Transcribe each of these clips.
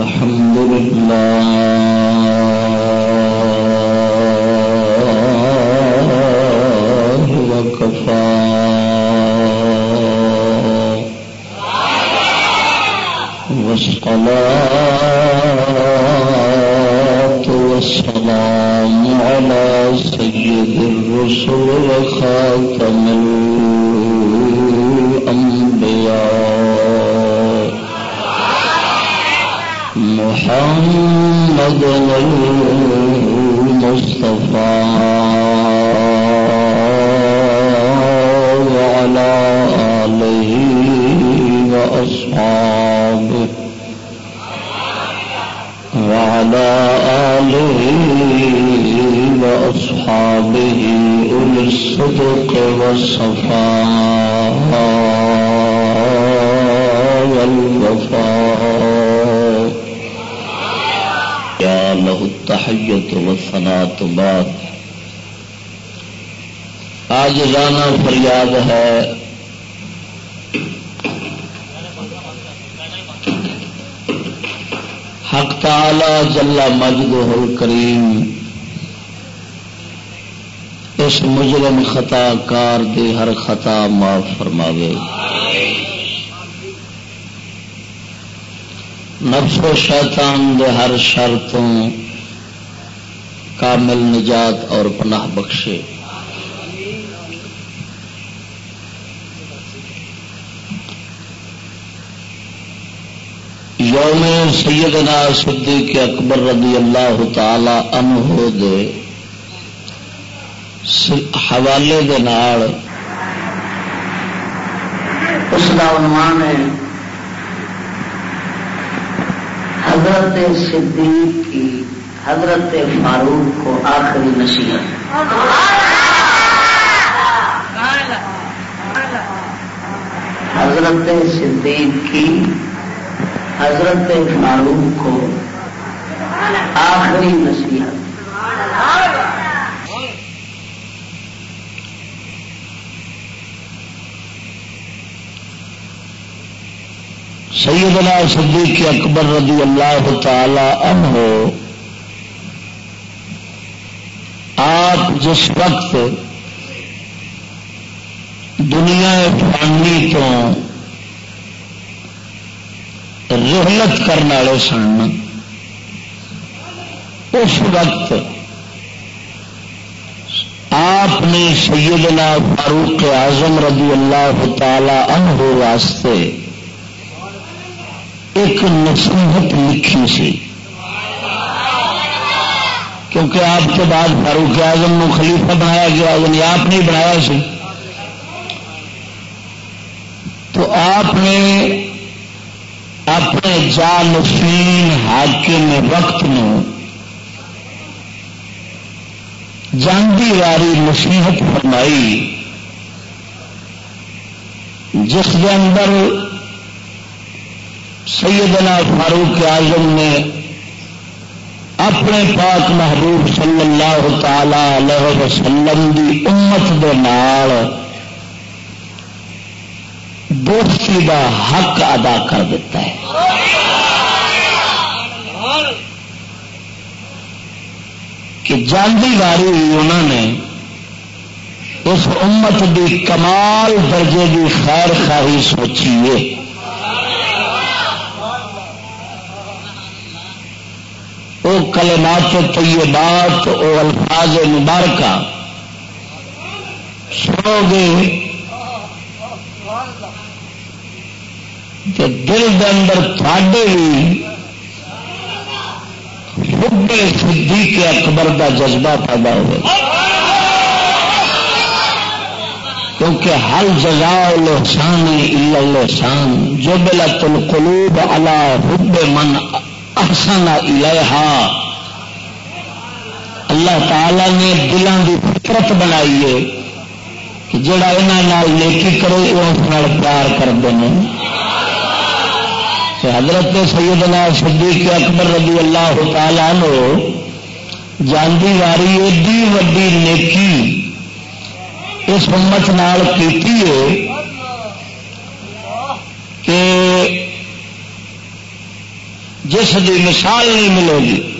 الحمد لله والصفاء والوفاء يا له التحية والصلاة بعد آج رانا فریاد ہے حق تعالی جلا مجد کریم اس مجرم خطا کار دی ہر خطا معاف فرماوے۔ نفس و شیطان دے ہر شرطوں کامل نجات اور پناہ بخشے۔ یوم سیدنا صدیق اکبر رضی اللہ تعالی عنہ دے حوالے دے نال اس کا عنوان ہے حضرت صدیق کی حضرت فاروق کو آخری نصیحت حضرت صدیق کی حضرت فاروق کو آخری نصیحت سیدنا صدیق اکبر رضی اللہ تعالی عنہ، آپ جس وقت دنیا فانی تو رحلت کرنے والے سن، اس وقت آپ نے سیدنا فاروق اعظم رضی اللہ تعالی عنہ واسطے ایک نصیحت لکھی سی۔ کیونکہ آپ کے بعد فاروق اعظم نو خلیفہ بنایا گیا یعنی آپ نے بنایا سی۔ تو آپ نے اپنے جانشین حاکم وقت نو جانتی واری نصیحت فرمائی، جس کے اندر سیدنا فاروق اعظم نے اپنے پاک محبوب صلی اللہ تعالی علیہ وسلم دی امت دے نال دوستی کا حق ادا کر دیتا ہے۔ کہ جانتی واری انہوں نے اس امت دی کمال درجے کی خیر خواہی سوچی وہ کلمات طیبات وہ الفاظ مبارکہ۔ سنو گے۔ کہ دل کے اندر تھے بھی حب صدیق اکبر کا جذبہ پیدا ہو کیونکہ ہر جزا لسان لسان جو بلا تل قلوب الا حب من احسن الہا اللہ تعالی نے دلان کی فطرت بنائی ہے کہ جڑا یہاں نیکی کرے، وہ اس پیار کرتے ہیں۔ حضرت سیدنا صدیق اکبر رضی اللہ تعالیٰ نو جانتی واری ایڈی وڈی نیکی اس امت نال کیتی ہے جس کی مثال نہیں ملے گی،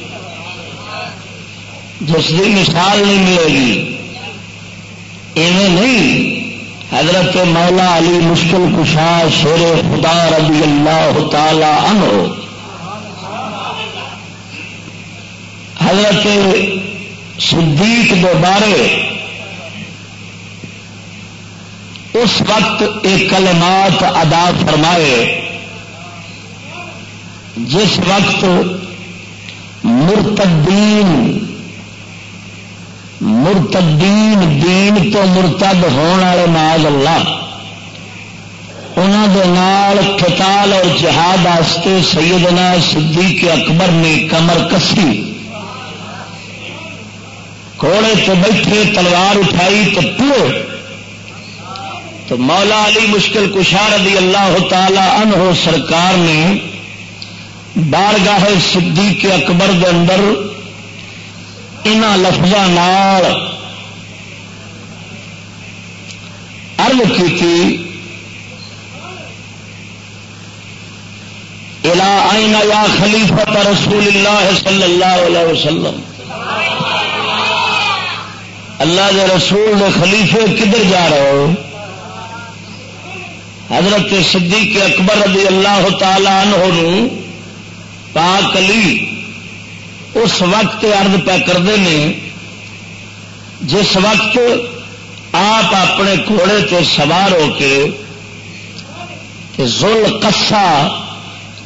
جس کی مثال نہیں ملے گی، ایویں نہیں۔ حضرت مولا علی مشکل کشا شیر خدا رضی اللہ تعالی عنہ۔ حضرت صدیق دے بارے اس وقت ایک کلمات ادا فرمائے۔ جس وقت مرتدین مرتدین دین تو مرتد ہونے والے ناز اللہ انہوں کتال اور جہاد آستے سیدنا صدیق اکبر نے کمر کسی۔ گھوڑے تو بیٹھے، تلوار اٹھائی تو پورے۔ تو مولا علی مشکل کشار رضی اللہ تعالی عنہ سرکار نے بارگاہ صدیق اکبر دے اندر ان لفظوں ارد کی تھی الا آئین یا خلیفہ رسول اللہ صلی اللہ علیہ وسلم؟ اللہ کے رسول دے خلیفے کدھر جا رہے ہو؟ حضرت صدیق اکبر رضی اللہ تعالی عنہ پاک علی اس وقت ارد پہ کرتے ہیں جس وقت آپ اپنے گھوڑے تے سوار ہو کے زل کسا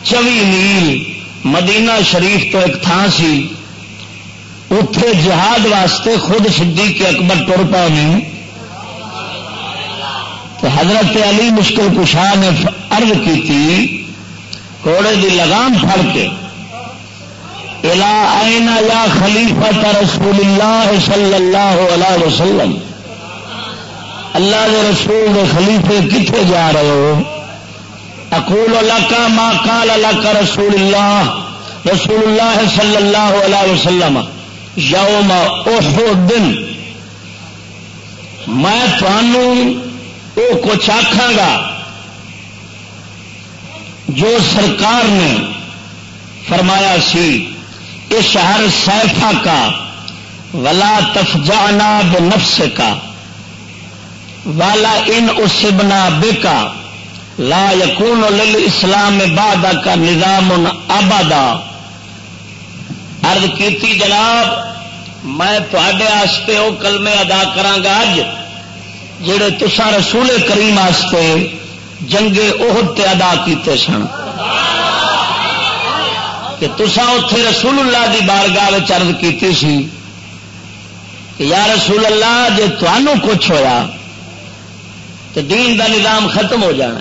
چوی میل مدینہ شریف تو ایک تھان سی اتے جہاد واسطے خود صدیق اکبر تر پے تو حضرت علی مشکل کشا نے ارد کی گھوڑے کی لگام پھڑ کے الا اینا یا خلیفہ رسول اللہ صلی اللہ علیہ وسلم، اللہ کے رسول کے خلیفے کتنے جا رہے ہو؟ اقول کا ماں کال اللہ کا رسول اللہ رسول اللہ صلی اللہ علیہ وسلم، یوم دن میں تھانوں وہ کچھ آخا گا جو سرکار نے فرمایا سی، اس شہر سیفا کا، ولا تفجانا بنفس کا والا ان اسبنا بے کا لا یقون اسلام بادہ کا نظام آبادا ارد کی جناب، میں تے وہ کلمے ادا کرانگا اج، جڑے تسا رسول کریم آستے جنگے عہد تے ادا کیتے سن۔ کہ تسا اتے رسول اللہ دی بارگاہ چرد کیتی سی کہ یا رسول اللہ جی تمہوں کچھ ہویا تو دین دا نظام ختم ہو جانا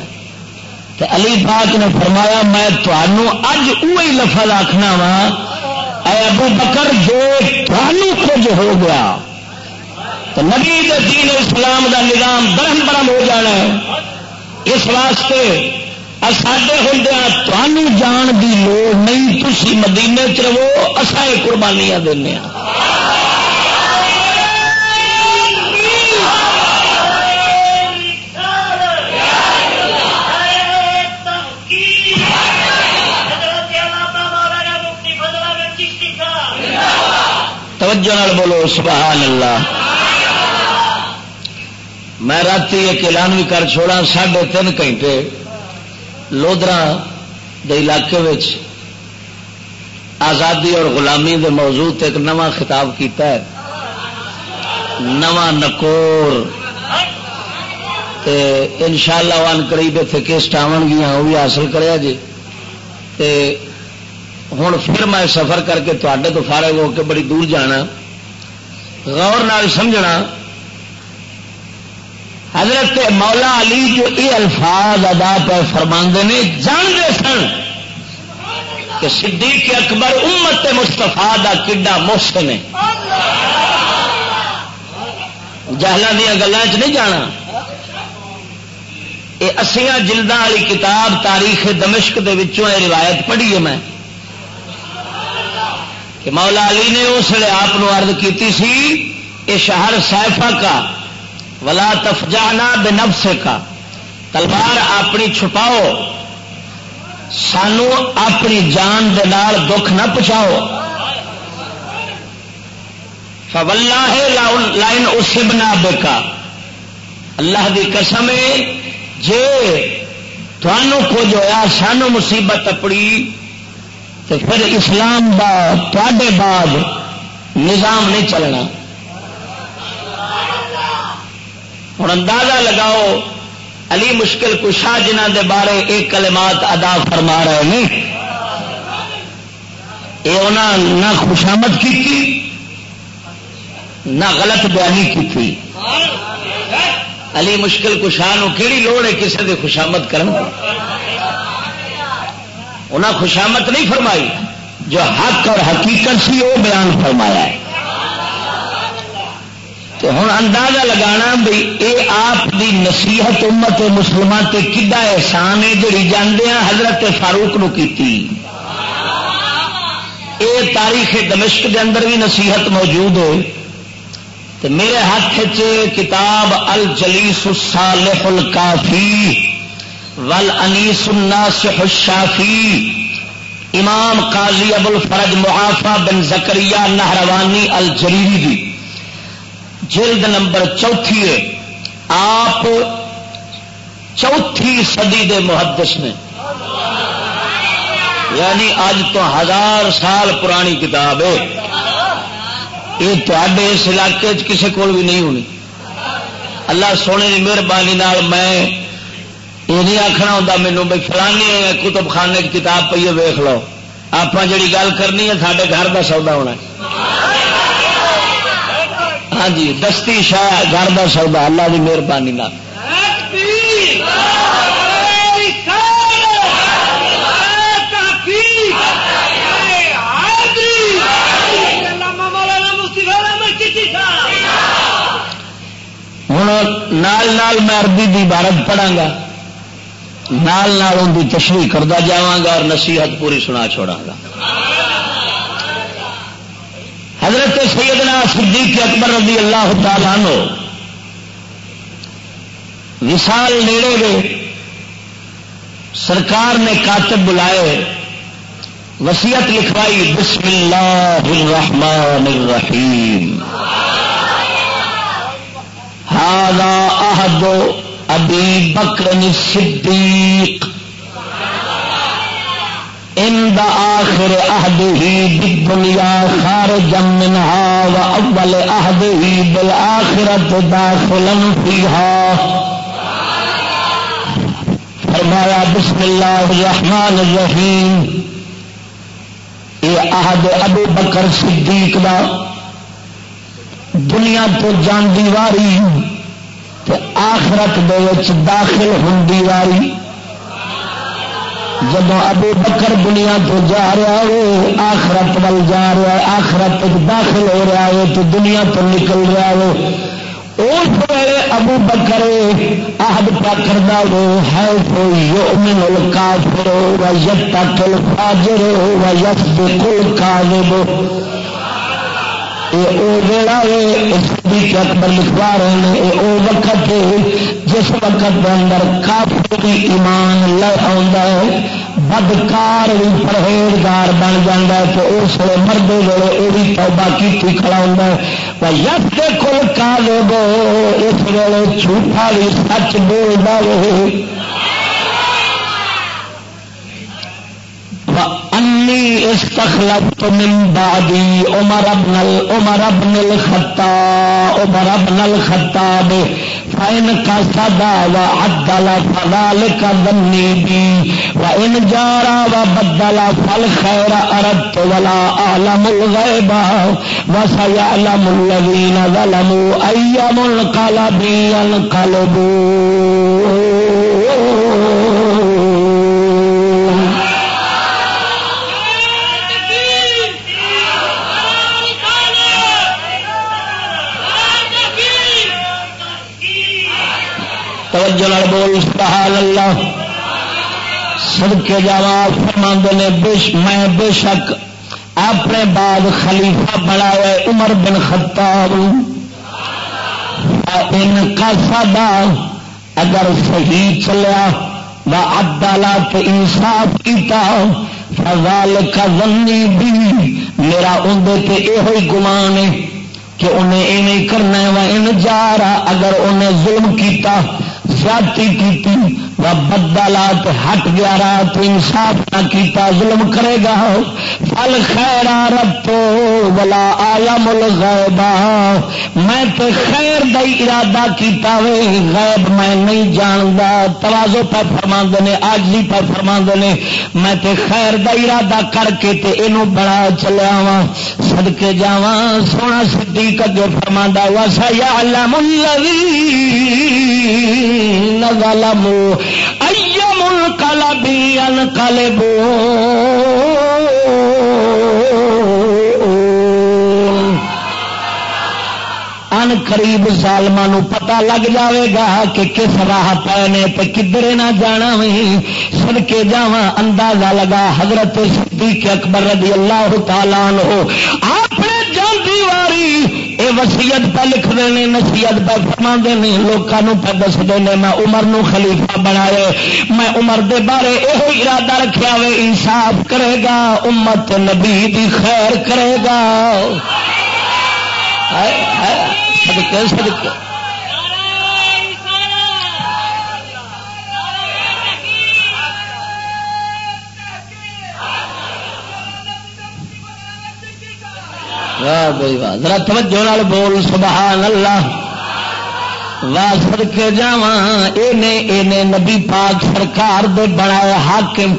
تو علی پاک نے فرمایا، میں تمہوں اج وہی لفظ آخنا وا اے ابو بکر جو تمہوں کچھ ہو گیا تو نبی دین اسلام دا نظام برہم برہم ہو جانا ہے۔ اس واسطے سڈے ہوں جان دی لوڑ نہیں تھی مدینے چو اصا قربانیاں دینا توجہ بولو، سبحان اللہ۔ میں رات ایک اعلان بھی کر چھوڑا، ساڑھے تین گھنٹے لودرا علاقے آزادی اور غلامی دے موضوع ایک نواں خطاب کیتا ہے۔ نواں نکور۔ ان شاء اللہ ون قریب اتنے کسٹ آن گیا وہ بھی حاصل کریا جی۔ ہوں پھر میں سفر کر کے تے تو فارغ ہو کے بڑی دور جانا۔ غور نال سمجھنا حضرت مولا علی جو یہ الفاظ ادا پہ فرما نے، جانتے سن کہ صدیق اکبر امت مستفا کا کڈا محسن ہے۔ جہلوں دیا گلوں چ نہیں جانا۔ یہ اسیاں جلدوں والی کتاب تاریخ دمشق دے وچوں یہ روایت پڑھی ہے میں۔ کہ مولا علی نے اس لیے آپ ارد کی سی یہ شہر سائفا کا ولا تفجانا بے نفس کا تلوار اپنی چھپاؤ۔ سانو اپنی جان دے نال دکھ نہ پہنچاؤ۔ فولہ ہے لائن اسبنا بکا اللہ دی قسم جے تھانوں کچھ ہوا سانو مصیبت اپڑی تو پھر اسلام دا تے بعد نظام نہیں چلنا۔ ہوں اندازہ لگاؤ، علی مشکل کشا جنہ دے بارے ایک کلمات ادا فرما رہے ہیں۔ یہ انہوں نہ خوشامد کی نہ غلط بیانی کی تھی۔ علی مشکل کشاہ کہڑی لوڑ ہے کسی کی خوشامد کرنا انہیں خوشامت نہیں فرمائی، جو حق اور حقیقت سی وہ بیان فرمایا ہے۔ تو ہوں اندازہ لگانا بھائی یہ آپ دی نصیحت امت مسلمان تے کدا احسان ہے جڑی جانے حضرت فاروق نو کی یہ تاریخ دمشق دے اندر بھی نصیحت موجود ہے۔ تو میرے ہاتھ کتاب الجلیس الصالح الکافی ول انیس الناسح الشافی، امام قاضی ابو الفرج معافا بن زکریہ نہروانی الجریری دی۔ جلد نمبر چوتھی ہے۔ آپ چوتھی صدی دے محدث نے۔ یعنی اج تو ہزار سال پرانی کتاب ہے۔ یہ تے اس علاقے کسی کول بھی نہیں ہونی۔ اللہ سونے کی مہربانی میں یہ نہیں آخنا ہوں مینو بھائی فلانی کتب خانے کی کتاب پہ ویخ لو۔ آپ جی گل کرنی ہے سارے گھر کا سودا ہونا ہاں جی دستی شاہ گھر کا سودا، اللہ کی مہربانی ہوں نال نال میں عربی کی عبارت پڑھا گا، نال نال ان کی تشریح کرتا جا اور نصیحت پوری سنا چھوڑا گا۔ حضرت سیدنا صدیق اکبر رضی اللہ تعالیٰ نو وشال نیڑے گئے، سرکار نے کاتب بلائے وسیعت لکھوائی، بسم اللہ الرحمن الرحیم۔ ہاضا احد ابی بکر صدیق۔ ان آخر عہد ہی دنیا خار جمنہا و اول عہد ہی بالآخرت داخلا فیہا فرمایا، بسم اللہ الرحمن الرحیم. یہ عہد ابو بکر صدیق دا دنیا تو جان دیواری آخرت دے وچ داخل ہوں دیواری جب ابو بکر دنیا تو جا رہا ہے، آخرت ول جا رہا ہے، آخرت داخل ہو رہا ہے، تو دنیا تو نکل رہا ہے۔ اس ویلے ابو بکر آہد پکر ہو ہے، تو یومن الکافر و یتقل فاجر و یسبق الکاذب۔ یہ اکبر لکھوا رہے ہیں یہ وہ وقت جس وقت اندر کافی ایمان لے ہے، بدکار بھی پرہیزگار بن جا تو اس لیے مرد ویلے یہ بھی توبہ کی کھڑا ہوں یس کے کل کا لوگو اس ویلے جھوٹا بھی سچ بولتا رہے استخلفت من بعدی عمر ابن عمر ابن الخطاب، عمر ابن الخطاب، فإن قصد وعدل فذلك ظني بي وإن جارا وبدل فالخير أردت ولا أعلم الغيب، وسيعلم الذين ظلموا أي منقلب ينقلبون. توجہ بول سبحان اللہ۔ سڑکے جا فرما نے میں بے شک اپنے بعد خلیفہ بنایا عمر بن خطاب۔ ان کا سادہ اگر صحیح چلیا و عدالت انصاف کیتا فضال کا ونی بھی میرا اندر یہ گمان ہے کہ انہیں ایویں کرنا وا ان جا رہا اگر انہیں ظلم کیتا زیادتی کی بدلات ہٹ گیا رات، انصاف نہ کیتا، ظلم کرے گا۔ پل خیر رتو بلا آیا مل غیبا میں تو خیر دئی ارادہ کیتا وے، غیب میں نہیں جانتا توازو پہ فرما نے آج بھی پہ فرما نے۔ میں تے خیر دا ارادہ کر کے تے اینو بڑا چلیا وا سدکے جا سونا سدھی کگے فرما وا سا یا علم ظلموا۔ ایم القلبی انقلبو ان قریب سالما پتا لگ جاوے گا کہ کس راہ پے نے تو کدھر نہ جانا وہی سن کے جا اندازہ لگا حضرت صدیق اکبر رضی اللہ تعالیٰ ہو آپ پہلی واری یہ وسیعت پہ لکھتے ہیں نصیحت پہ فرما نے لوگوں پہ دستے ہیں میں عمر نو خلیفہ بنایا میں عمر دے بارے یہ ارادہ رکھا وے، انصاف کرے گا، امت نبی دی خیر کرے گا۔ سدکے سدکے ذرا توجہ نال بول سبحان اللہ واہ سد کے جا نبی پاک سرکار دے بنائے حاکم۔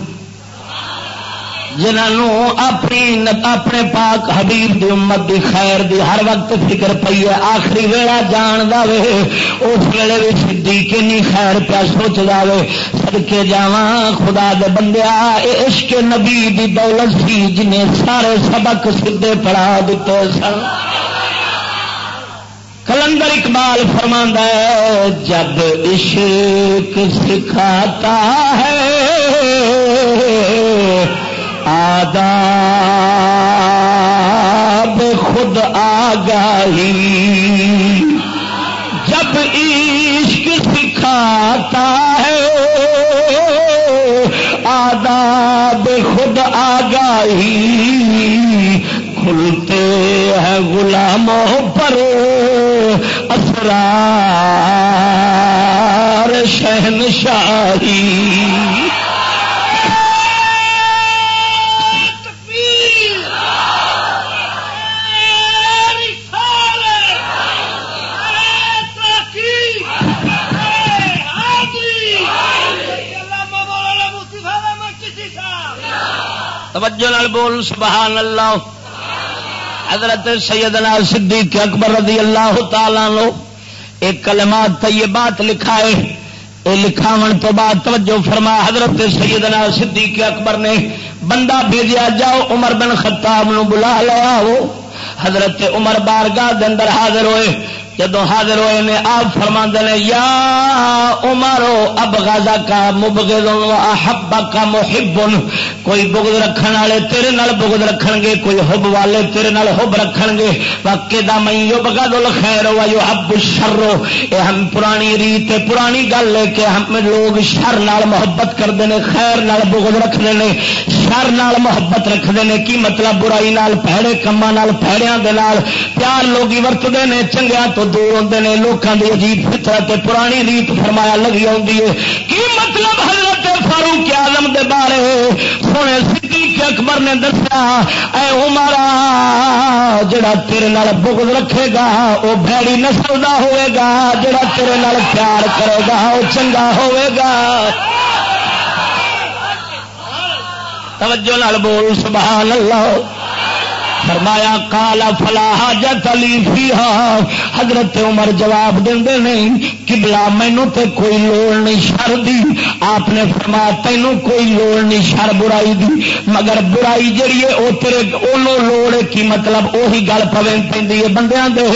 جنہوں اپنی اپنے پاک حبیب دی امت دی خیر دی ہر وقت فکر پی ہے۔ آخری ویلا جان دے اس ویلے بھی سدھی کنی خیر پیا سوچ دے سدکے جا خدا دے بندیا عشق نبی دی دولت سی جنہیں سارے سبق سدھے پڑھا دیتے سن۔ کلندر اقبال فرما ہے، جب عشق سکھاتا ہے آداب خود آگاہی۔ جب عشق سکھاتا ہے آداب خود آگاہی۔ کھلتے ہیں غلاموں پر اسرار شہنشاہی۔ توجہ نال بول، سبحان اللہ. حضرت سیدنا صدیق اکبر رضی اللہ تعالی لو ایک کلمات طیبات لکھائے، اے لکھاون تو بعد توجہ فرما، حضرت سیدنا صدیق اکبر نے بندہ بھیجیا، جاؤ عمر بن خطاب نو بلا لیا وہ حضرت عمر بارگاہ دے اندر حاضر ہوئے جدو حاضر ہوئے نے آپ فرما نے، یا عمرو، اب غازا کا مبغض احب کا محب کوئی بغض رکھن والے تیرے نال بغض رکھن گے، کوئی حب والے تیرے نال حب رکھن گے۔ واقع دا میں یبغض الخير و يحب الشر۔ اے ہم پرانی ریت پرانی گل ہے کہ ہم لوگ شر نال محبت کرتے ہیں، خیر نال بغض رکھتے ہیں، شر نال محبت رکھتے ہیں۔ کی مطلب؟ برائی نال پیڑے کما نال پیڑیاں دے نال۔ پیار لوگ ورتتے ہیں چنگیا تو دور ہوتے ہیں لوگوں کی عجیب فطرت پرانی ریت فرمایا لگی آتی ہے۔ کی مطلب حضرت فاروق آلم دے بارے؟ سونے صدیق اکبر نے دسیا، اے عمرا جڑا تیرے نال بغض رکھے گا وہ بھڑی نسل دا ہوئے گا، جڑا تیرے نال پیار کرے گا وہ چنگا ہوئے گا۔ توجہ نال بول، سبحان اللہ۔ فرمایا کالا فلاح جت علی فیہا۔ حضرت عمر جواب دیں نہیں کبلا مینو تے کوئی لوڑ نہیں شر دی۔ آپ نے فرمایا، تینوں کوئی لوڑ نہیں شر برائی دی۔ مگر برائی جڑی ہے وہ تیرے، اونوں لوڑ کی مطلب وہی گل پوے پی بندیاں دے۔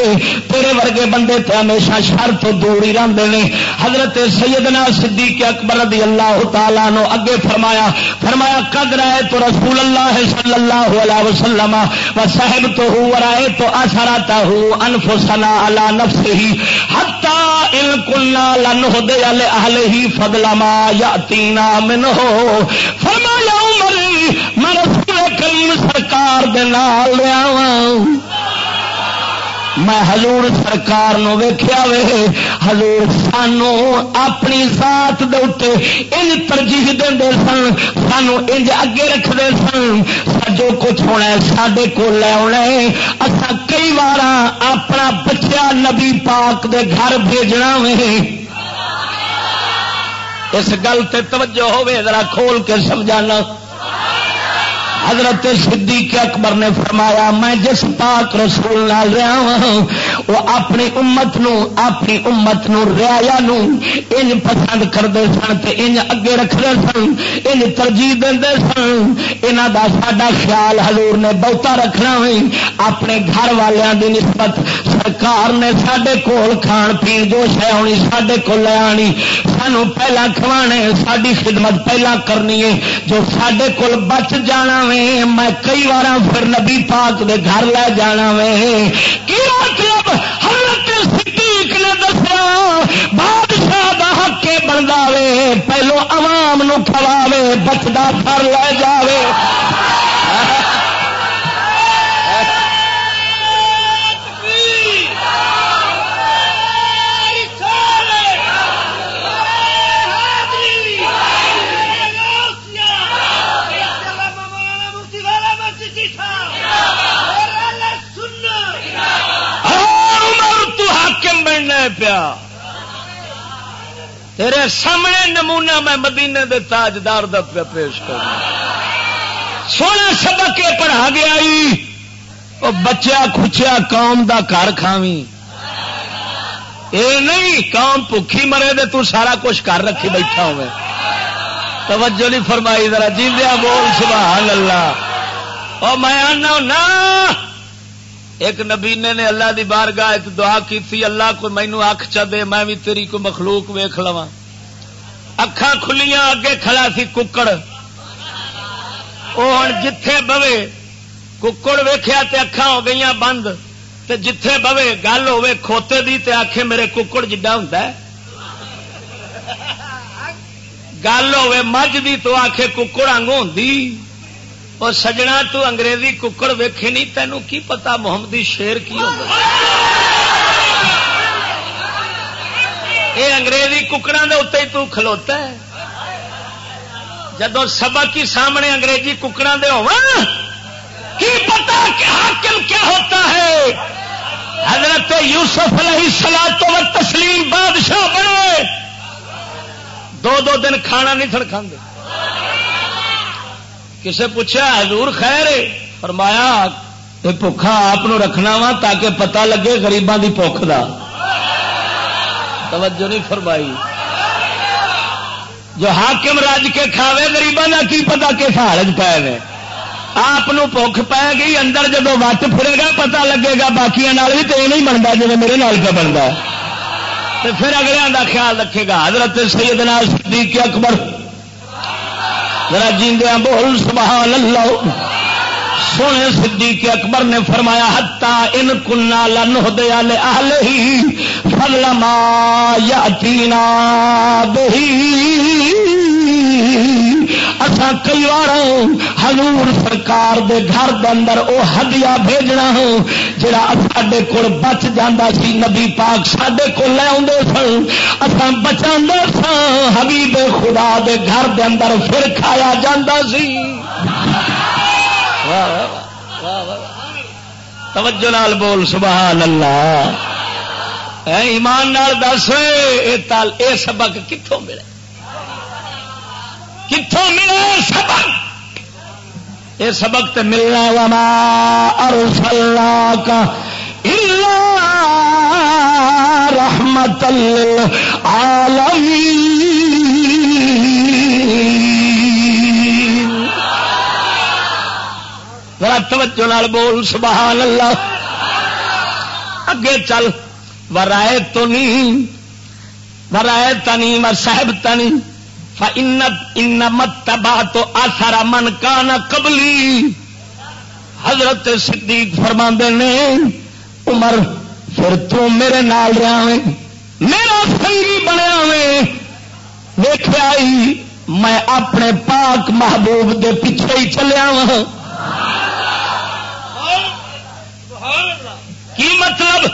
تیرے ورگے بندے تے ہمیشہ شر تو دور ہی رہتے ہیں حضرت سیدنا صدیق اکبر رضی اللہ تعالیٰ نو اگے فرمایا فرمایا قدر ہے تو رسول اللہ صلی اللہ علیہ وسلم صاحب تو ہو ورائے تو اثراتا ہو انفسنا اللہ نفس ہی ہتا ان کلنا لن ہو دے اہل ہی فضلا ما یا تینا من ہو فرمایا عمر میں رسول کریم سرکار دے نال رہا میں ہزور سرکار ویخیا وے ہزور سانو اپنی ذات دے ان ترجیح دے سن، سانو انج اگے رکھتے سن۔ جو کچھ ہونا ہے سڈے کو لے آنا اصا کئی بار اپنا بچہ نبی پاک دے گھر بھیجنا وے۔ اس گل سے توجہ ہوے ذرا کھول کے سمجھانا۔ حضرت صدیق اکبر نے فرمایا، میں جس پاک رسول نال رہا ہوں، وہ اپنی امت نو، اپنی امت نو ریا نو انج پسند کرتے سن تے اگے رکھتے سن، انج ترجیح دے سن۔ یہاں دا ساڈا خیال حضور نے بہتا رکھنا ہوئی۔ اپنے گھر والوں دی نسبت سرکار نے سڈے کول کھان پی جو شہ ہونی سڈے کو لے آنی۔ سانو پہلا کھوانے ساری خدمت پہلا کرنی ہے۔ جو سڈے کول بچ جانا میں کئی بار پھر نبی پاک دے گھر لے جانا وے کی مطلب؟ حضرت صدیق نے دسیا، بادشاہ دا حق بنتا وے، پہلو عوام نو کھواوے بچتا پھر لے جاوے۔ پیا۔ تیرے سامنے نمونہ میں مدینے دے تاجدار دا پیا پیش کرنا سونا سبق یہ پڑھا گیا وہ بچیا کھچیا قوم دا گھر کھاوی اے نہیں، قوم بھوکھی مرے دے، تو سارا کچھ کر رکھی بیٹھا ہوئے توجہ نہیں فرمائی، ذرا جیندیا بول، سبحان اللہ۔ او میں آنا ایک نبینے نے اللہ دی بار گاہ دعا کی تھی اللہ کو مینو اکھ چ دے، میں بھی تیری کو مخلوق ویخ لوا اکھا کھلیاں اگے کھڑا سی ککڑ۔ وہ ہوں جتھے بوے، ککڑ ویخیا تے اکھا ہو گئی بند۔ تے جتھے بوے، گل ہوے کھوتے دی تے آخے میرے ککڑ جڈا ہوں گل ہوے مجھ دی تو آخے ککڑ انگ ہوں اور سجنا تو انگریزی ککڑ ویکھے نہیں تینوں کی پتا محمدی شیر کی ہوگا یہ انگریزی ککڑا دے اتنے تو کھلوتا ہے۔ جدو سبق کی سامنے انگریزی ککڑا دے ہو کی پتا کہ حاکم کیا ہوتا ہے؟ حضرت یوسف علیہ سلا تو تسلیم بادشاہ بنے۔ دو دو دن کھانا نہیں تھڑ کھانے کسے پوچھا، حضور خیر فرمایا بھوکھا، آپ رکھنا وا تاکہ پتہ لگے گریبان کی بخ کا توجہ نہیں فرمائی۔ جو حاکم رج کے کھاوے گریبان کا کی پتا کس حالت پائے نے؟ آپ بخ پائے گی اندر جب وٹ پھرے گا پتا لگے گا باقی بھی تو یہ نہیں بنتا جی میرے نال کا بنتا پھر اگلے کا خیال رکھے گا، حضرت سیدنا صدیق اکبر ذرا جیندیاں بول سبحان اللہ۔ سونے صدیق اکبر نے فرمایا ہتا ان کنا لن دیا لے ہی فل ما یا تینا اصا کئی بار ہزور سرکار دے گھر دے اندر او ہدیا بھیجنا ہوں، جڑا سڈے کول بچ جانا سی، نبی پاک سڈے کو لے آدھے سن. اصا بچا سا حبیب خدا دے گھر دے اندر پھر کھایا جا سی۔ توجہ نال بول، سبحان اللہ۔ ایمان نال دس، اے سبق کتوں ملے؟ کتوں ملے؟ سبق! یہ سبق تو ملنا، وما ارسلنا کا رحمت للعالمین۔ عالمی توجہ نال بول، سبحان اللہ۔ اگے چل۔ ورائے تو نہیں ورائے تنی مر صاحب تنی ان متبا تو آسارا من کا نہ قبلی حضرت صدیق فرما نے، عمر، پھر تو میرے نال رہا میرا سنگی بنیا ویخیا میں اپنے پاک محبوب دے پیچھے ہی چلیا وا کی مطلب؟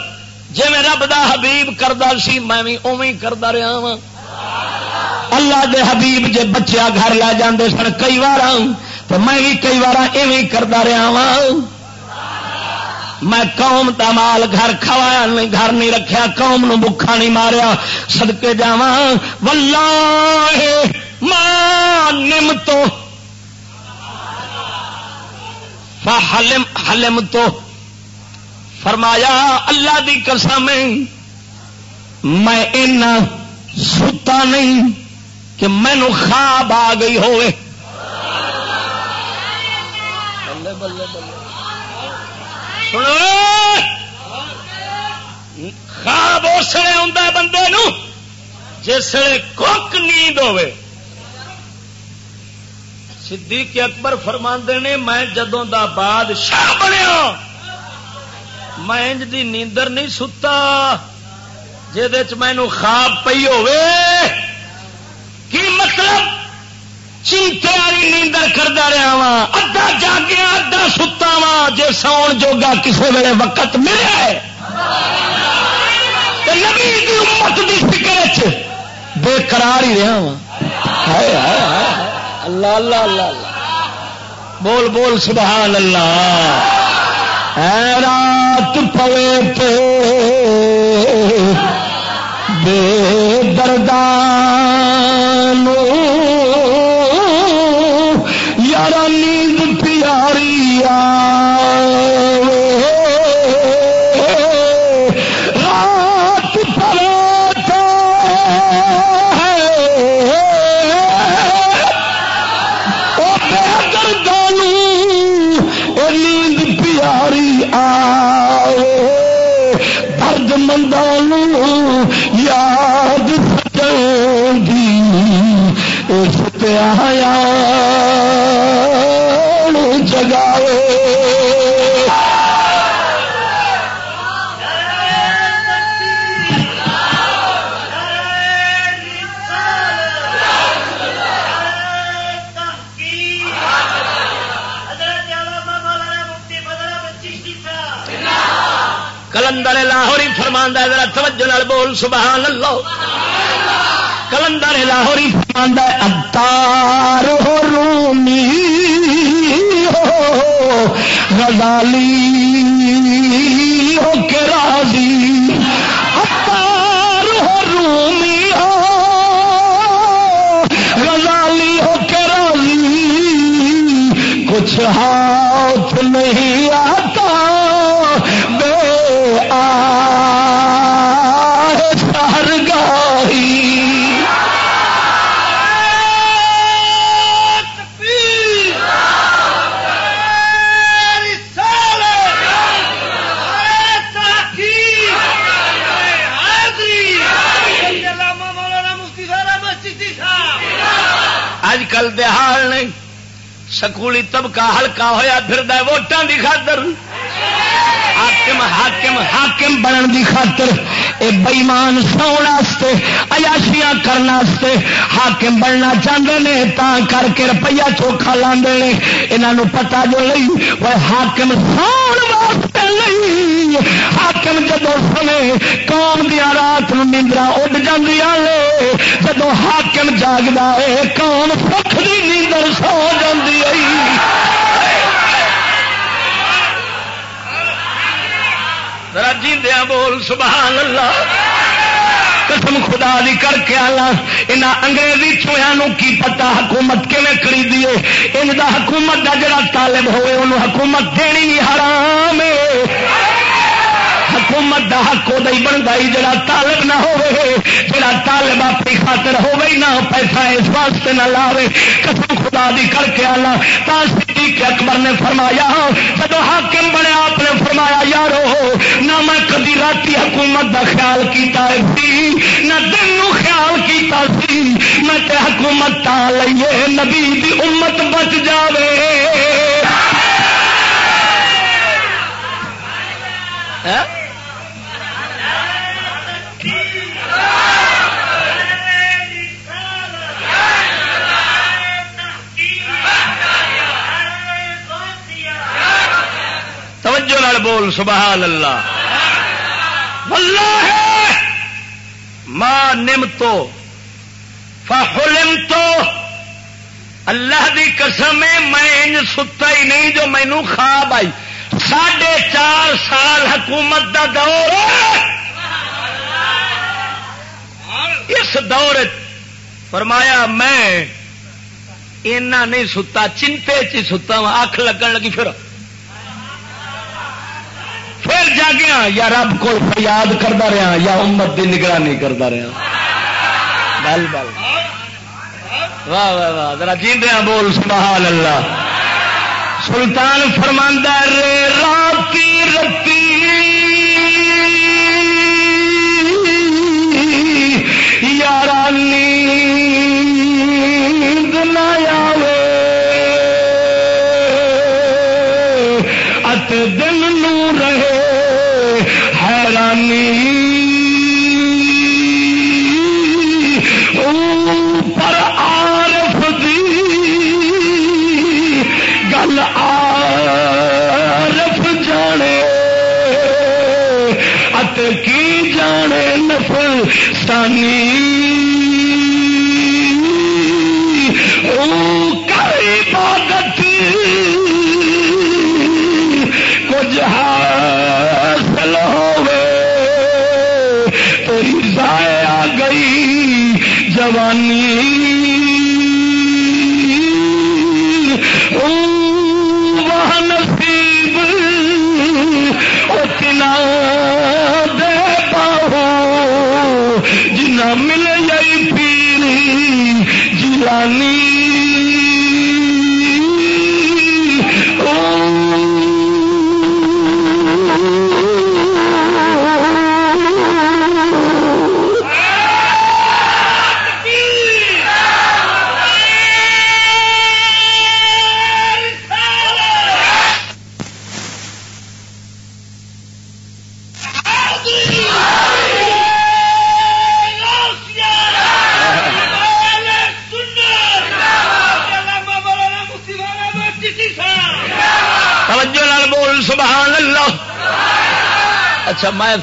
جی میں رب دا حبیب کردا سی، میں بھی اوی کردا رہا وا اللہ دے حبیب جے بچیا گھر لے جاندے سن کئی بار تو میں بھی کئی بار ایویں کردا رہا وا میں قوم دا مال گھر کھوایا نہیں گھر نہیں رکھیا، قوم نو بکھا نہیں ماریا سدکے جا واللہ ماں نم تو۔ حلم تو فرمایا، اللہ دی قسم میں اینا ستا نہیں کہ مینو خواب آ گئی ہوئے۔ بلے بلے بلے خواب اسلے ہوں بندے جسے کوک نیند ہوے صدیق اکبر فرما نے، میں جدوں دا بادشاہ بنیا میں انج دی نیندر نہیں ستا مینو خواب پی ہوے کی مطلب؟ چیتے والی نیندر کرتا رہا وا ادا جاگیا، ادا ستا وا جی ساؤن جوگا کسی ویلے وقت ملے۔ نبی دی امت دی فکر بے قرار ہی رہا وا اللہ اللہ اللہ اللہ۔ بول بول، سبحان اللہ۔ رات پوے پہ بے دردان سیاڑ جگاؤ کلندر لاہور ہی فرماندہ ذرا توجہ بول سبحان اللہ۔ کلندر لاہوری فرماندہ اتار ہو رومی، ہو، غزالی، ہو کے راضی۔ اتار ہو رومی، ہو، غزالی، ہو کے راضی۔ کچھ ہاتھ نہیں آتا۔ دے حال نہیں۔ سکولی طبقہ ہلکا ہوا پھر ووٹان کی خاطر۔ حاکم حاکم حاکم بنن دی خاطر۔ اے بئیمان سونے ایاشیاں کرنے حاکم بننا چاہتے ہیں تا کر کے روپیہ چوکھا لاندے یہاں پتا جو لئی وہ حاکم ساؤن نہیں حاکم جدو سنے قوم دیا رات نیندرا اڈ جی جدو حاکم جاگتا ہے قوم سکھ دی نیندر سو جاتی جیندیا بول سبحان اللہ قسم خدا دی کر کے آنا۔ یہاں انگریزی چویا کی پتا حکومت کیون کری دیے ان دا حکومت دا جڑا طالب ہوئے، انہوں حکومت دینی نہیں حرام حکومت دا حق وہ بنتا ہی، جڑا طالب نہ ہوئے، جڑا طالب اپنی خاطر ہوئے نہ، پیسہ اس واسطے نہ لاوے۔ قسم خدا دی کر کے آنا تا صدیق اکبر نے فرمایا جب حاکم بنے آپ نے فرمایا، یارو، نہ میں کدی راتی حکومت دا خیال کیتا سی، نہ دن نو خیال کیتا سی۔ میں تے حکومت تا لئیے، نبی دی امت بچ جاوے۔ ہاں؟ توجہ لڑ بول، سبحان اللہ۔ واللہ ہے۔ ماں نم تو فلم تو اللہ دی قسم میں ستا ہی نہیں جو مینو خواب آئی۔ ساڑھے چار سال حکومت دا دور۔ اس دور فرمایا، میں اینا نہیں ستا، چنتے چی ستا اکھ لگن لگی پھر۔ پھر جاگیا یا رب کو فریاد کرتا رہا یا امت کی نگرانی کرتا رہا بل بل۔ واہ واہ واہ، ذرا جیندیا بول، سبحان اللہ۔ سلطان فرماندہ رے رات کی رتی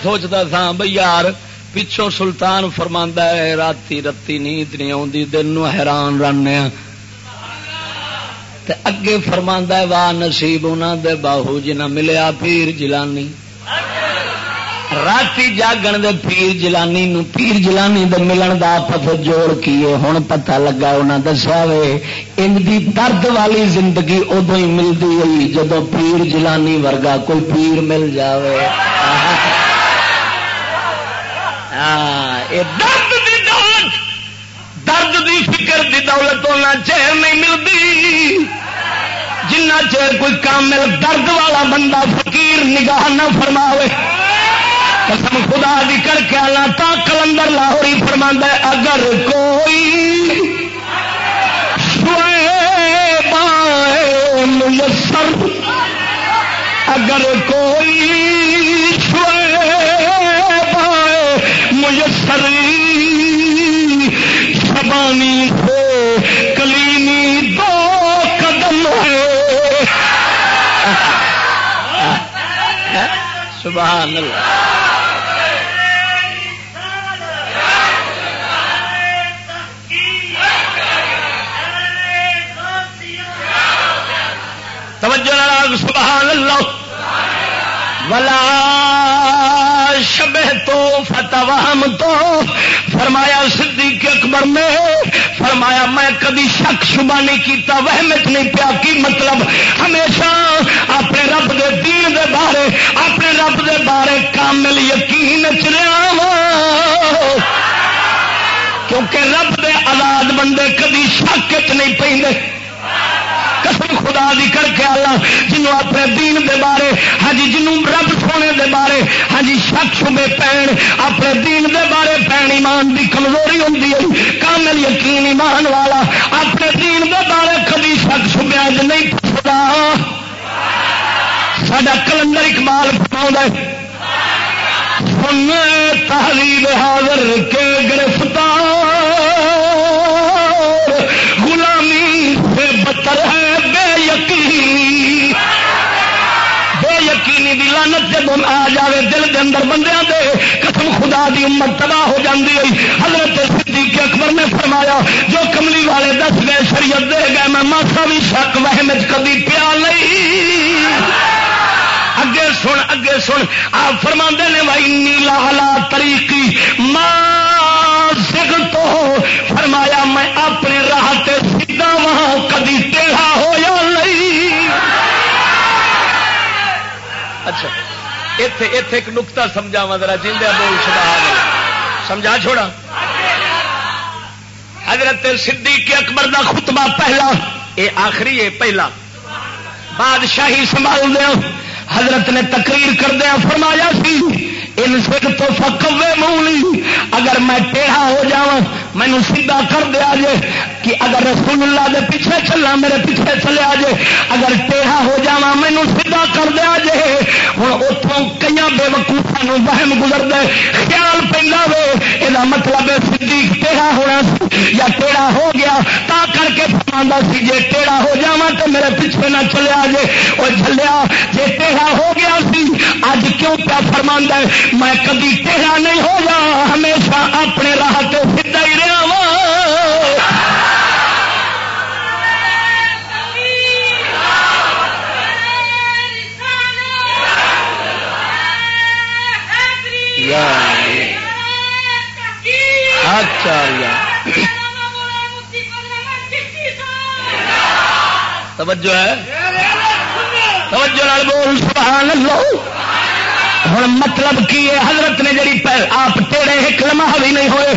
سوچتا تھا بھائی یار، پچھوں سلطان فرما ہے رات رتی نیند نہیں آتی دن حیران رہنے اگے فرما ہے، واہ نصیب انہوں دے باہو جنا ملیا پیر جلانی رات جاگن دے پیر جلانی نو پیر جلانی دے ملن دا پت جوڑ کیے ہوں پتہ لگا انہیں دسیا وے، ان دی درد والی زندگی ادو ہی ملتی ہوئی، جدو پیر جلانی ورگا کوئی پیر مل جاوے۔ درد دی دولت، درد دی فکر دی دولت ہونا چہر نہیں ملتی جنا چیر کوئی کامل درد والا بندہ فقیر نگاہ نہ فرماوے۔ قسم خدا دی کر کے آنا تا کلندر لاہوری فرما اگر کوئی میسر اگر کوئی میسر شبانی سے کلینی دو قدم ہے سبحان اللہ۔ توجہ سبحان اللہ۔ ولا شبہ تو فتوہم تو۔ فرمایا صدیق اکبر نے، فرمایا میں کبھی شک شبہ نہیں کیتا، وہمت نہیں پیا، کی مطلب؟ ہمیشہ اپنے رب دے دین دے بارے، اپنے رب دے بارے کامل یقین چلیا کیونکہ رب دے آزاد بندے کبھی شک چ نہیں پہ خدا دی کر کے آیا جنوں اپنے دین دے بارے ہاں جی جنوں رب سونے دے بارے ہاں جی شک شبے پین، اپنے دین دے بارے پین ایمان دی کمزوری ہوں کامل یقین ایمان والا، اپنے دین دے بارے کبھی شک شبیا نہیں پوچھتا سڈا کلندر اقبال فرما سن تحریر حاضر کے گرفتار جب آ جائے دل کے اندر بندیاں دے، قسم خدا دی امت تباہ ہو جاتی ہے حضرت صدیق اکبر نے فرمایا، جو کملی والے دس گئے شریعت دے، گئے میں ماسا بھی شک وہم کبھی پیا نہیں۔ اگے سن اگے سن۔ آپ فرما نے، بھائی نیلا ہلا طریقی ماں سکھ تو فرمایا، میں اپنے راہ سیدھا وہاں کدی ٹیڑھا اتے اتے ایک نکتا سمجھاوا ذرا جیندیا بول سب سمجھا چھوڑا حضرت صدیق اکبر دا خطبہ پہلا اے آخری ہے پہلا بادشاہی سنبھال دیا حضرت نے تقریر کردیا فرمایا سی ان سکھ تو فکوے مولی۔ اگر میں ٹیڑھا ہو جا مینو سیدھا کر دیا جے کہ اگر رسول اللہ دے پیچھے چلنا، میرے پیچھے چلے جے۔ اگر ٹیڑھا ہو جا مینو سیدھا کر دیا جے۔ ہوں اتوں کئی بے وقوفوں وہم گزر دے خیال پہ یہ مطلب صدیق ٹیڑھا ہونا یا ٹیڑھا ہو گیا تا کر کے فرما سی جے ٹیڑھا ہو جا تو میرے پیچھے نہ چلیا جے وہ چلیا جے ٹیڑھا ہو گیا سی اج کیوں کیا فرما میں کبھی ٹیڑھا نہیں ہو جا ہمیشہ اپنے راہ تو سیدا ہی رہا وا توجہ ہے؟ توجہ بول، سبحان اللہ۔ ہوں مطلب کی ہے؟ حضرت نے جی آپ تیرے ایک لمحہ بھی نہیں ہوئے۔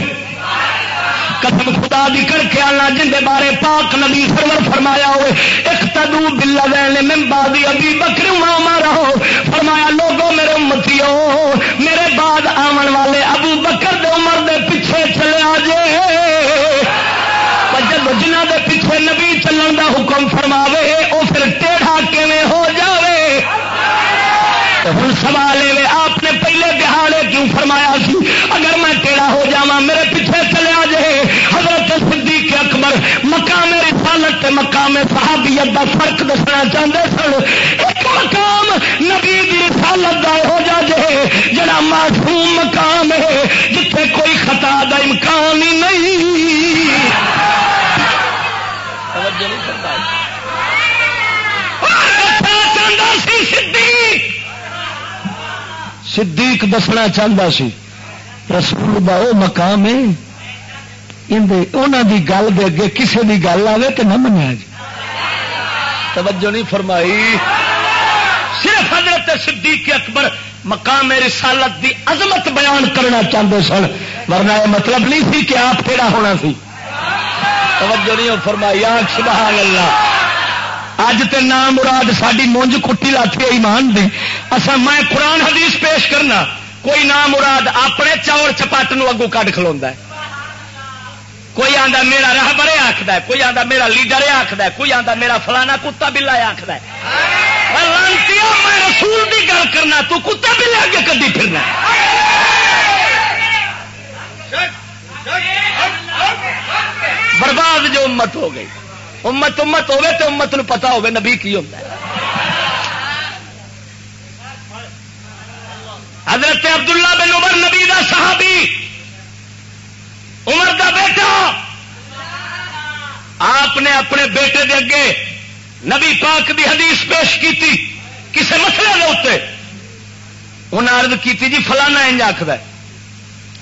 قسم خدا دی کر کے آنا جن دے بارے پاک نبی سرور فرمایا ہوئے ایک تدو بلا دین ممبا دی ابھی بکری مارا ہو فرمایا لوگوں میرے امتی ہو، میرے بعد آمن والے ابو بکر دے عمر دے پیچھے چلے آجے جنہ دے پیچھے نبی چلن دا حکم فرماوے وہ پھر ٹیڑھا کیویں ہو جاوے؟ ہوں سوال ہے آپ نے پہلے دہاڑے کیوں فرمایا سی؟ اگر میں ٹیڑا ہو جا میرے پیچھے چلے آ جائے۔ حضرت صدیق اکبر مقام رسالت مقام صحابیت کا فرق دسنا چاہتے سن۔ ایک مقام نبی دی رسالت کا ہو جا جائے جڑا معصوم مقام ہے، جتھے کوئی خطا دا امکان ہی نہیں۔ صدیق۔ دسنا چاہتا سی، رسول دا وہ مقام ہے۔ دی گل دے اگے کسی دی گل آئے تو نہ منیا جی توجہ نہیں فرمائی۔ حضرت صدیق اکبر مقام رسالت دی عظمت بیان کرنا چاہتے سن، ورنہ یہ مطلب نہیں سی کہ آپ کہڑا ہونا سی۔ توجہ نہیں فرمائی آنکھ سبحان اللہ۔ اج تے نام مراد ساری مونج کٹی لاتی ایمان دی۔ اصا میں قرآن حدیث پیش کرنا، کوئی نام مراد اپنے چور چپٹ اگو کٹ کھلوا کوئی آتا میرا راہ برے آخد ہے، کوئی آتا میرا لیڈر آخد ہے، کوئی آتا میرا فلانا کتا بلا آخد میں کرنا تو کتا بلا اگے کدی پھرنا برباد جو امت ہو گئی۔ امت امت ہوے تو امت نو پتا ہوے نبی کی ہوتا ہے۔ حضرت عبداللہ بن عمر نبی دا صحابی۔ عمر دا بیٹا۔ آپ نے اپنے بیٹے دے اگے نبی پاک دی حدیث پیش کی تھی کسے مسئلے کے اتنے انہیں عرض کی جی فلانا انج آخر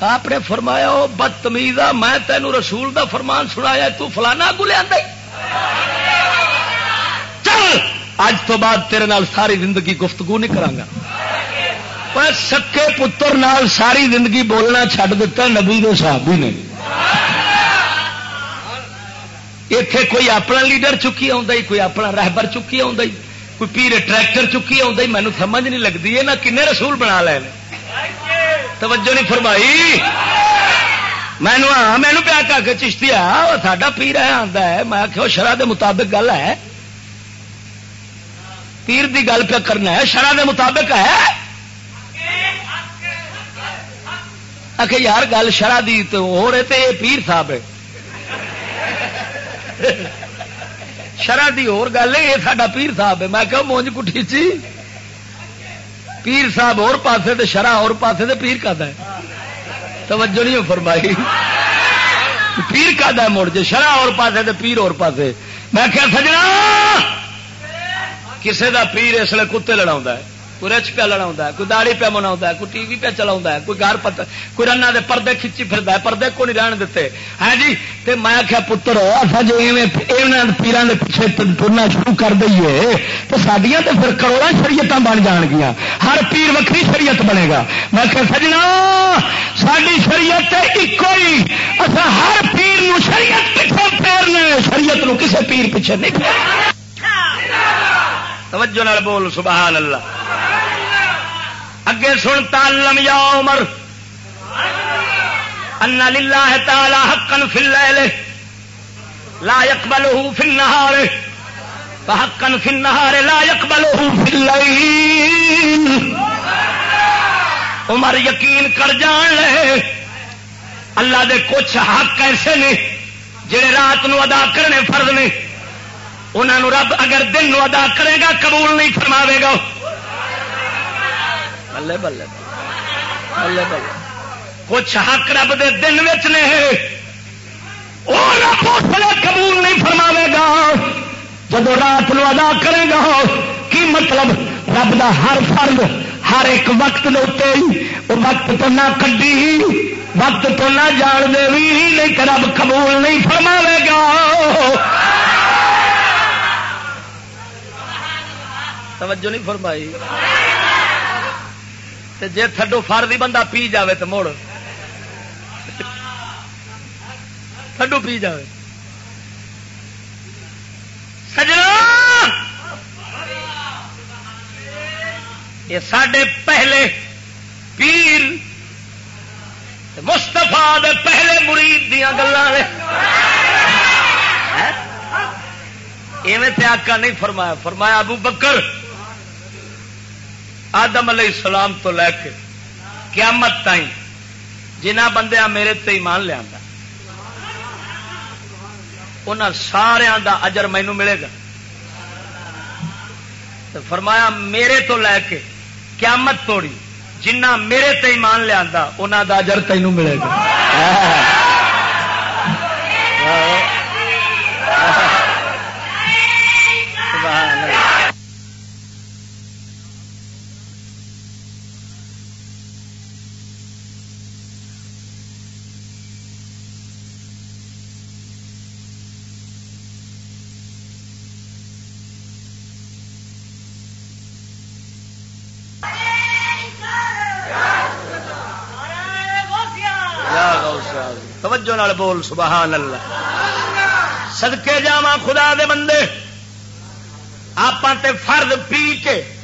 آپ نے فرمایا وہ بدتمیز میں تینوں رسول دا فرمان سنایا تو فلانا اگو لیا چل، اج تو بعد تیرے نال ساری زندگی گفتگو نہیں کرا پر سکے پتر نال ساری زندگی بولنا چھڈ دیتا نبی دے صحابی نے اتے کوئی اپنا لیڈر چکی آئی کوئی اپنا رہبر چکی آئی کوئی پیر ٹریکٹر چکی آؤں مینو سمجھ نہیں لگتی ہے نہ کنے رسول بنا لے توجہ نہیں فرمائی؟ مینو ہاں مینو پیا کر کے چشتی آ ساڈا پیر ہے آتا ہے۔ میں آخو شرح کے مطابق گل ہے۔ پیر دی گل پہ کرنا ہے، شرح کے مطابق ہے۔ آ یار، گل شرح دی تو ہو رہے تھے پیر صاحب ہے۔ شرح کی ہو گل ہے یہ ساڈا پیر صاحب ہے میں کہ مونج کٹھی چی پیر صاحب اور پاسے تے شرح اور پاسے تے پیر کا ہے توجہ نہیں فرمائی پیر کا ہے مڑ جے شرح اور پاسے تے پیر اور پاسے میں کیا سجنا کسے دا پیر اس لیے کتے لڑا ہے کوئی رچ پہ لڑا کوئی داڑی پہ منا کوئی ٹی وی پہ چلا کوئی گھر پت کوئی رنا دے پردے کھچی پھر پردے کو نہیں رہن دیتے ہے جی تے میں آخیا پتر اصا جو پیران پیچھے ترنا شروع کر دئیے تو سڈیا تو پھر کروڑا شریعت بن جان گیا ہر پیر وکری شریعت بنے گا میں آخیا سجنا ساری شریعت ایک ہی اصا ہر پیر شریعت پیچھے پھیرنے شریعت نو کسے پیر پیچھے نہیں توجہ نال بول سبحان اللہ اگے سن تالم یا عمر ان للہ تعالی حقا فی اللیل لا يقبله فی النهار فحقا فی النهار لا يقبله فی اللیل عمر یقین کر جان لے اللہ دے کچھ حق ایسے نے جڑے رات نو ادا کرنے فرض نے انہوں رب اگر دن نو ادا کرے گا قبول نہیں فرماوے گا بلے بلے بلے بلے کچھ حق رب دے دن نے قبول نہیں فرماوے گا جب رات نو ادا کرے گا کی مطلب رب دا ہر فرد ہر ایک وقت دے وہ وقت تو نہ کڈی وقت تو نہ جان دے بھی لیکن رب قبول نہیں فرماوے گا توجہ نہیں فرمائی جی تھڈو فرد بندہ پی جاوے تو مڑ تھڈو پی جاوے. سجنا! یہ سڈے پہلے پیر مستفا پہلے مرید دیا گلیں ہاں؟ ایویں آکا نہیں فرمایا فرمایا ابو بکر آدم علیہ السلام تو لے کے قیامت تائیں جنہ بندیا میرے تے ایمان لیا ان سارا دا اجر مینو ملے گا تو فرمایا میرے تو لے کے قیامت توڑی جنہ میرے تے ایمان لیا انہوں دا اجر تینوں ملے گا توجہ نال بول، سبحان اللہ۔ سدکے جا خدا دے بندے۔ آپ تے فرد پی کے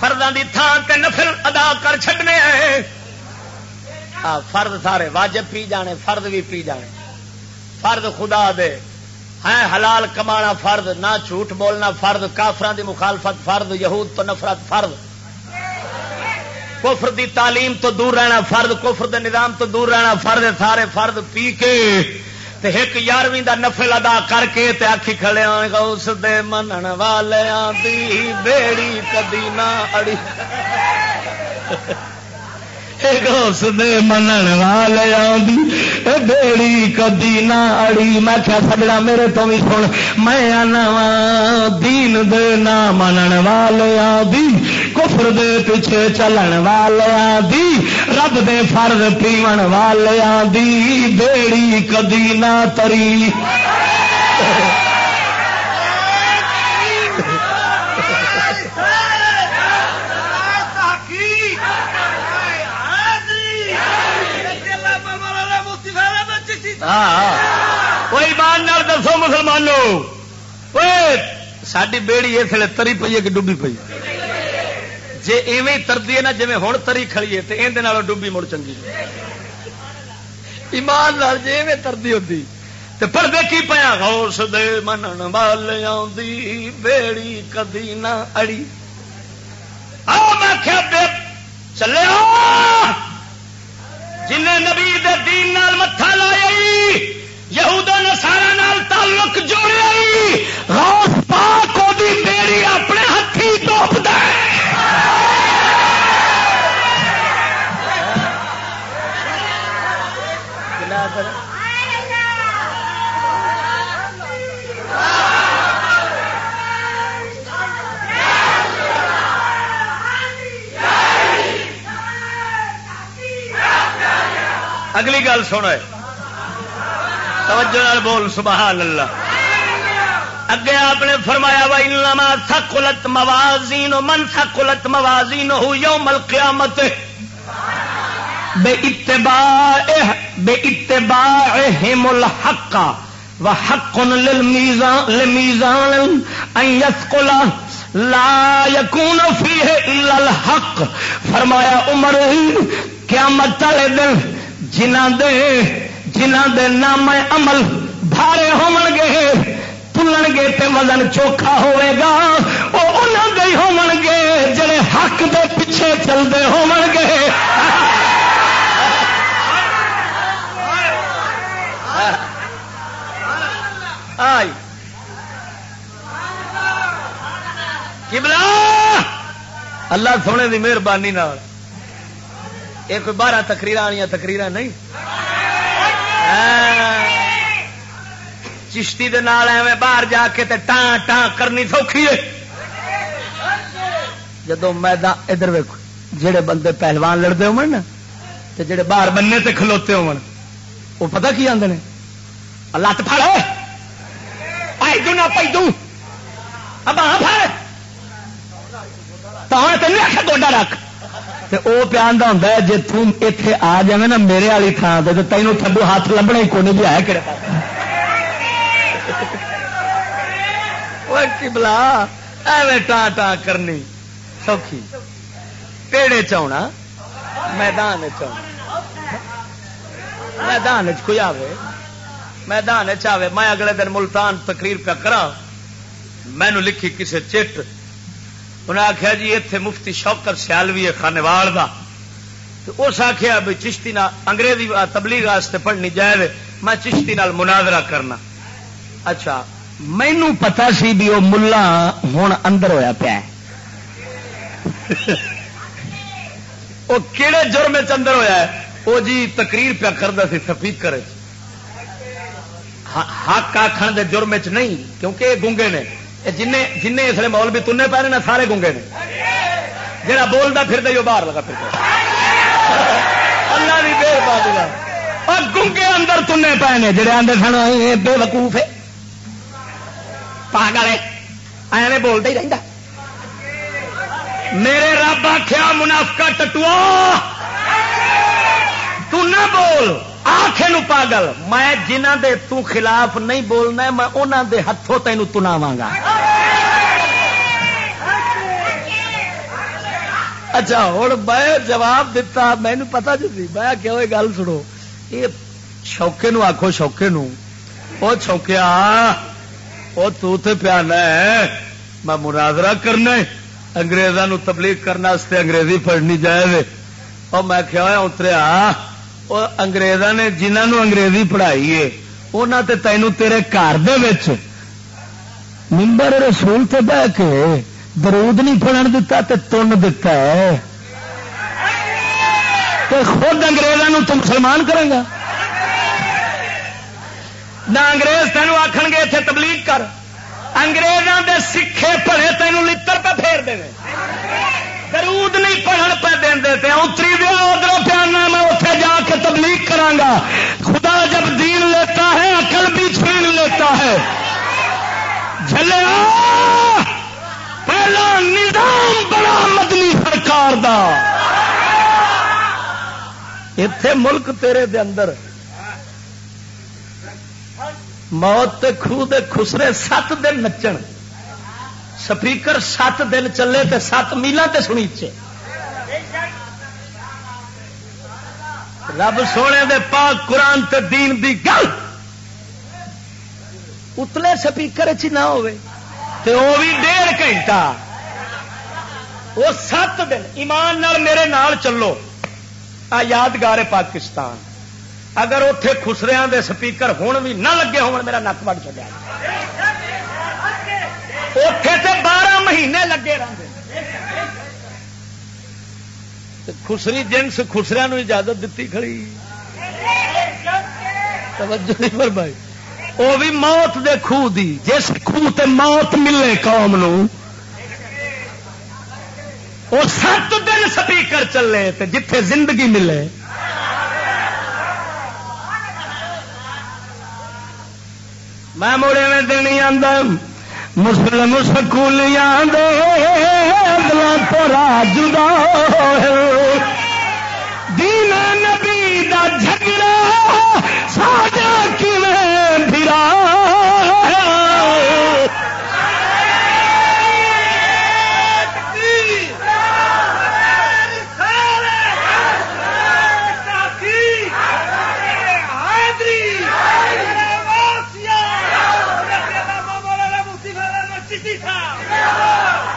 فرداں دی تھان تے نفل ادا کر چڈنے فرد سارے واجب پی جانے، فرد بھی پی جانے۔ فرد خدا دے۔ ہیں حلال کمانا فرد، نہ جھوٹ بولنا فرد کافران دی مخالفت فرد، یہود تو نفرت فرد۔ کفر دی تعلیم تو دور رہنا فرد، کفر دے نظام تو دور رہنا فرد سارے فرد پی کے تے ایک یارویں دا نفل ادا کر کے تے آخی کھڑے گا، اس دے منن والیاں دی بیڑی کدی نہ اڑی۔ اس منن والے بیڑی کدی نہ اڑی۔ میں کیا سجنا میرے تو بھی سن۔ میں آنا دین دے نہ منن والے کفر دے پیچھے چلن والے دی رب دے فرد پیون والے دی بیڑی کدی نہ تری۔ ہاں۔ کوئی مان دسو مسلمانوں۔ ساری بیڑی اس لیے تری پی ہے کہ ڈبی پی جی ایویں تردی ہے نا جی ہوں تری کھڑی ہے تو یہ ڈبی مڑ چنگی۔ ایمان لال جی ایویں تردی ہوتی تو پردے کی پیا غوث دے منن والیاں دی بیڑی کدی نہ اڑی۔ آ، میں چلے جنہیں نبی دے دین نال متھا لایا یہود نسارا نال تعلق جوڑے غوث پاک دی بے اگلی گل سن توجہ بول، سبحان اللہ۔ اگے آپ نے فرمایا، وا انما ثقلت موازین، من ثقلت موازین ہو یوم القیامت بے اتباع بے اتباعہم الحق، وحق للمیزان لمیزان ان يثقل، لا يكون فيه الا الحق۔ فرمایا، عمر، قیامت والے دن جنہ دے جنہ دے نام عمل بھارے ہون گے تلن گے تے وزن چوکھا ہوئے گا۔ وہ انہوں گے ہون گے، جڑے حق دے پیچھے چلتے ہون گے۔ آئی۔ کبلا اللہ سونے دی مہربانی یہ کوئی بارہ تقریر آنیا تقریر نہیں؟ ہاں۔ چشتی دے نال ایویں باہر جا کے تے ٹان ٹان کرنی سوکھی ہے۔ جدو میدان ادھر ویکو جڑے بندے پہلوان لڑتے ہو تے جڑے باہر بننے تے کھلوتے ہو وہ پتہ کی آدھے لت پڑ پائی دوں نہ پائی دوں۔ اب پھڑ تو تین آخر گوڈا رکھ۔ وہ پیان کا ہوں جی تم اتے آ جائے نا میرے والی تھان سے تینوں تھبو ہاتھ لبنے ہی کون بھی آیا کہڑے پاس بلا ایویں ٹان ٹان کرنی سوکھی پیڑے چنا میدان میدان کوئی آئے میدان چاہے میں اگلے دن ملتان تقریر پہ کرا مینو لکھی کسی چٹ انہیں آخیا جی اتنے مفتی شوکر سیالوی ہے خانوال کا اس آخیا بھی چشتی انگریزی تبلیغ واسطے پڑھنی جائے میں چشتی نال مناظرہ کرنا۔ اچھا مینو پتا سی بھی وہ ملا ہوں اندر ہویا پیا وہ کہڑے جرم اندر ہویا ہے؟ وہ جی تقریر پیا کرتا سی سپیکر حق آخر دے جرم چ نہیں، کیونکہ یہ گونگے نے۔ جن جن اس لیے مول بھی تنے پے نے سارے گونگے نے۔ جہاں بولتا پھر وہ باہر لگا پھر اللہ بھی بے بات اور گونگے اندر تنے پے نے، جڑے آدھے سن بے وقوف ہے۔ پاگل ایویں بولتا ہی رہتا میرے رب آخیا منافقہ ٹٹوا۔ تو نہ بول۔ آخے پاگل۔ میں جنہ دے تو خلاف نہیں بولنا میں انہوں دے ہاتھوں تین تناوا گا۔ اچھا ہوں میں جواب دتا، مینو پتا جی میں کیا گل سنو۔ یہ شوکے نو آخو شوکے نو۔ وہ چوکیا وہ تو پیا میں مناظرہ کرنا اگریزوں تبلیغ کرنے انگریزی پڑھنی جائے اور میں کیا اتریا اگریزوں نے جنہوں انگریزی پڑھائی ہے انہوں تے تینوں تیرے گھر ممبر رسول تے بہ کے درود نہیں پڑھن دتا تے تن دتا ہے تے خود اگریزوں تو مسلمان کرے گا نہ انگریز تینوں آخ گے اتنے تبلیغ کر اگریزوں کے سکھے پڑے تینوں لڑ پہ پھیر دے درود نہیں پڑھن پہ دے اتری دیا ادھر پیانا میں اتنے جا کے تبلیغ کرا خدا جب دین لیتا ہے، عقل بھی چھین لیتا ہے۔ جلے پہلا نظام بڑا مدنی سرکار دا۔ اتے ملک تیرے دے اندر۔ موت دے خسرے سات دن نچن۔ سپیکر سات دن چلے تے سات میلوں تے سنیچے رب سونے دے پاک قرآن تے دین دی گل۔ اتلے سپیکر چ نہ وہ بھی ڈیڑھ گھنٹہ۔ وہ سات دن۔ ایمان نال میرے نال چلو۔ آ یادگار پاکستان۔ اگر اتے خسریا دے سپیکر ہوں بھی نہ لگے ہو میرا نک وڈ چلیا۔ اتے تو بارہ مہینے لگے رہتے خسری جنس خسریا اجازت دیتی کھڑی۔ توجہ نہیں پر بھائی وہ بھی موت دے خوہ دی۔ جس خوہ تے موت ملے قوم نو وہ سات دن سپیکر چلے تے جتھے زندگی ملے۔ میں مڑے میں دن ہی آدھا مسلم سکولیاں دے تو جدا دین نبی دا جھگڑا ساجا کیویں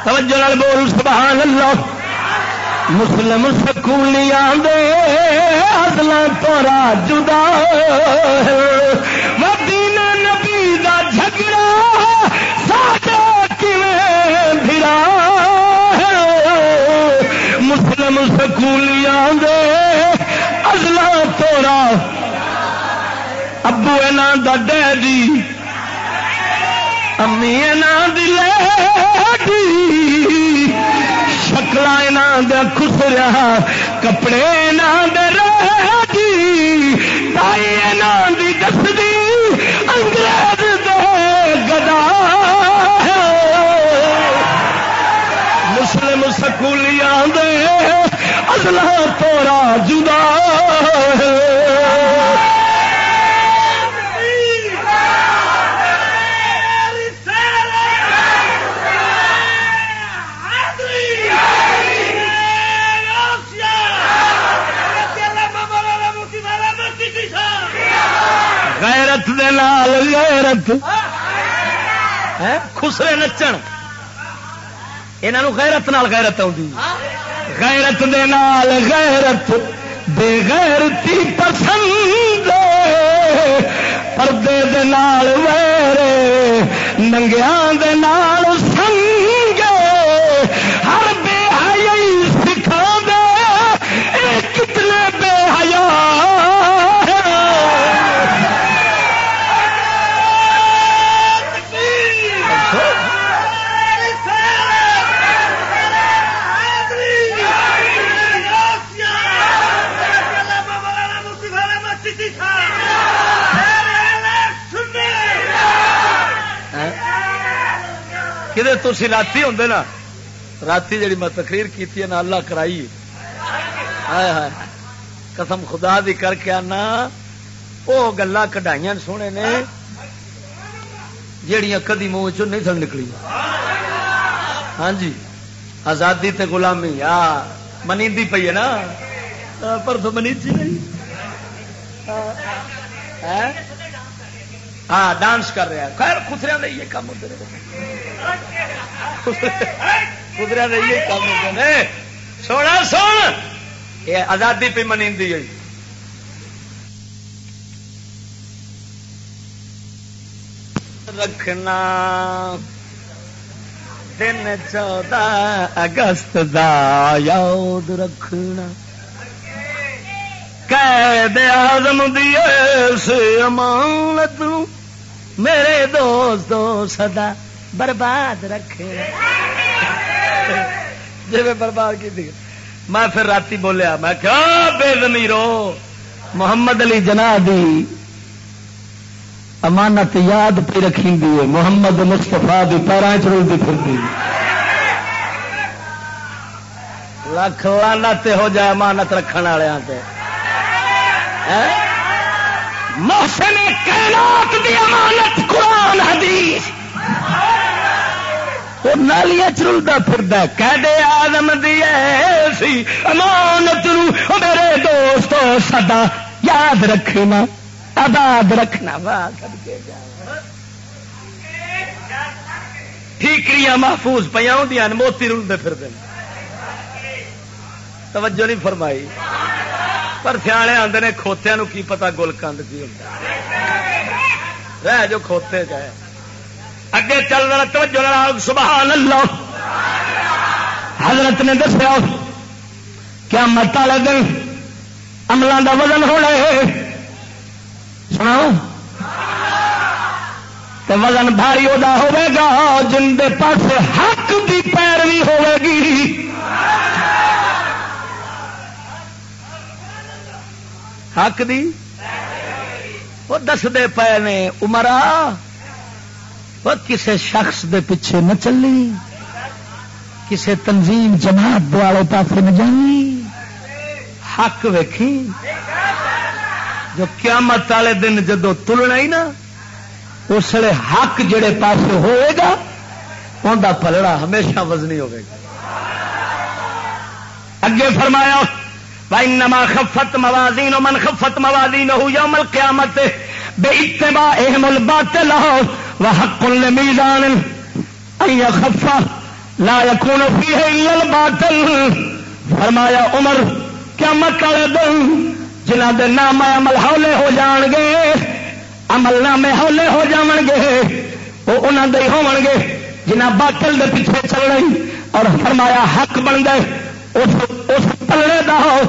توجہ بول، سبحان اللہ۔ مسلم سکولیاں دے ادل تو جدا دین نبی دا جھگڑا، ساجا کیویں پھرا مسلم سکولیاں دے ازلا توڑا ابو اینا دا ڈیڈی امی اینا شکل دیا خسریا، کپڑے دی دس دی انگریز دے گدا مسلم سکولیاں دے ازلا تورا جدا دے نال غیرت. خسرے نچن. یہاں غیرت نال غیرت آؤں غیرت دے نال غیرت بے غیرتی پسند. پردے دے نال ویرے ننگیاں دے نال سنگے تھی رات ہوں نا۔ رات جی میں تقریر کی نا، اللہ کرائی۔ قسم خدا دی کر کے آنا۔ وہ گلا کڈائی سونے نے۔ جہیا کدی منہ چ نہیں سن نکلی۔ ہاں جی۔ آزادی تے غلامی۔ آ منی پی ہے نا۔ پر تو منی نہیں۔ ہاں ڈانس کر رہا ہے خیر خسریا کا یہ کام ہوتے رہے۔ خسریا کا یہ کام ہوتے ہیں سونا سن یہ آزادی پہ منی رکھنا۔ دن چودہ اگست دا یاد رکھنا۔ قید آزم دیے امانت میرے دوستو سدا برباد رکھے جی میں برباد کی میں پھر رات بولیا، میں کیا بے زمیرو، محمد علی جنا دی امانت یاد پہ رکھی دی محمد مستفا دی پیرا چڑی پھر لکھ لانا ہو جائے امانت رکھنے والے محسن کائنات دی امانت قرآن حدیث۔ وہ نالیاں چلتا پھر کہ آدم دی سی امانت میرے دوست سدا یاد رکھنا، آباد رکھنا ٹھیکریاں محفوظ پہ آدی موتی رلتے پھر توجہ نہیں فرمائی۔ پر سیانے آتے نے کھوتیا کی پتا گل کند کی ہوتا رہ جو کھوتے گئے اگے چل رہا توجہ سبحان اللہ۔ حضرت نے دسیا کیا مت والے دن عملوں کا وزن ہونا سناؤ۔ تو وزن بھاری وہ ہوگا جن کے پاس حق کی پیروی ہوگی حق دی؟ وہ دستے پے نے امرا وہ کسے شخص دے پیچھے نہ چلی، کسے تنظیم جماعت دوالے پاس نہ جانی۔ حق ویکھی، جو قیامت والے دن جدو تلنا ہی نا، اس لیے حق جڑے پاس ہوئے گا انہیں پلڑا ہمیشہ وزنی ہوگا اگے فرمایا بھائی نما خفت موازی نو من خفت موازی نو یوم القیامت بے اتباع اہم الباطل و حق المیزان ای خفا لا یکون فیہ الا الباطل۔ فرمایا عمر قیامت والے دن جنہ دے نام عمل ہولے ہو جان گے عمل نامے ہولے ہو جان گے وہ انہوں دے ہو گے جنہ باطل دے پیچھے چل رہی اور فرمایا حق بن گئے اس, اس پلڑے دا ہو۔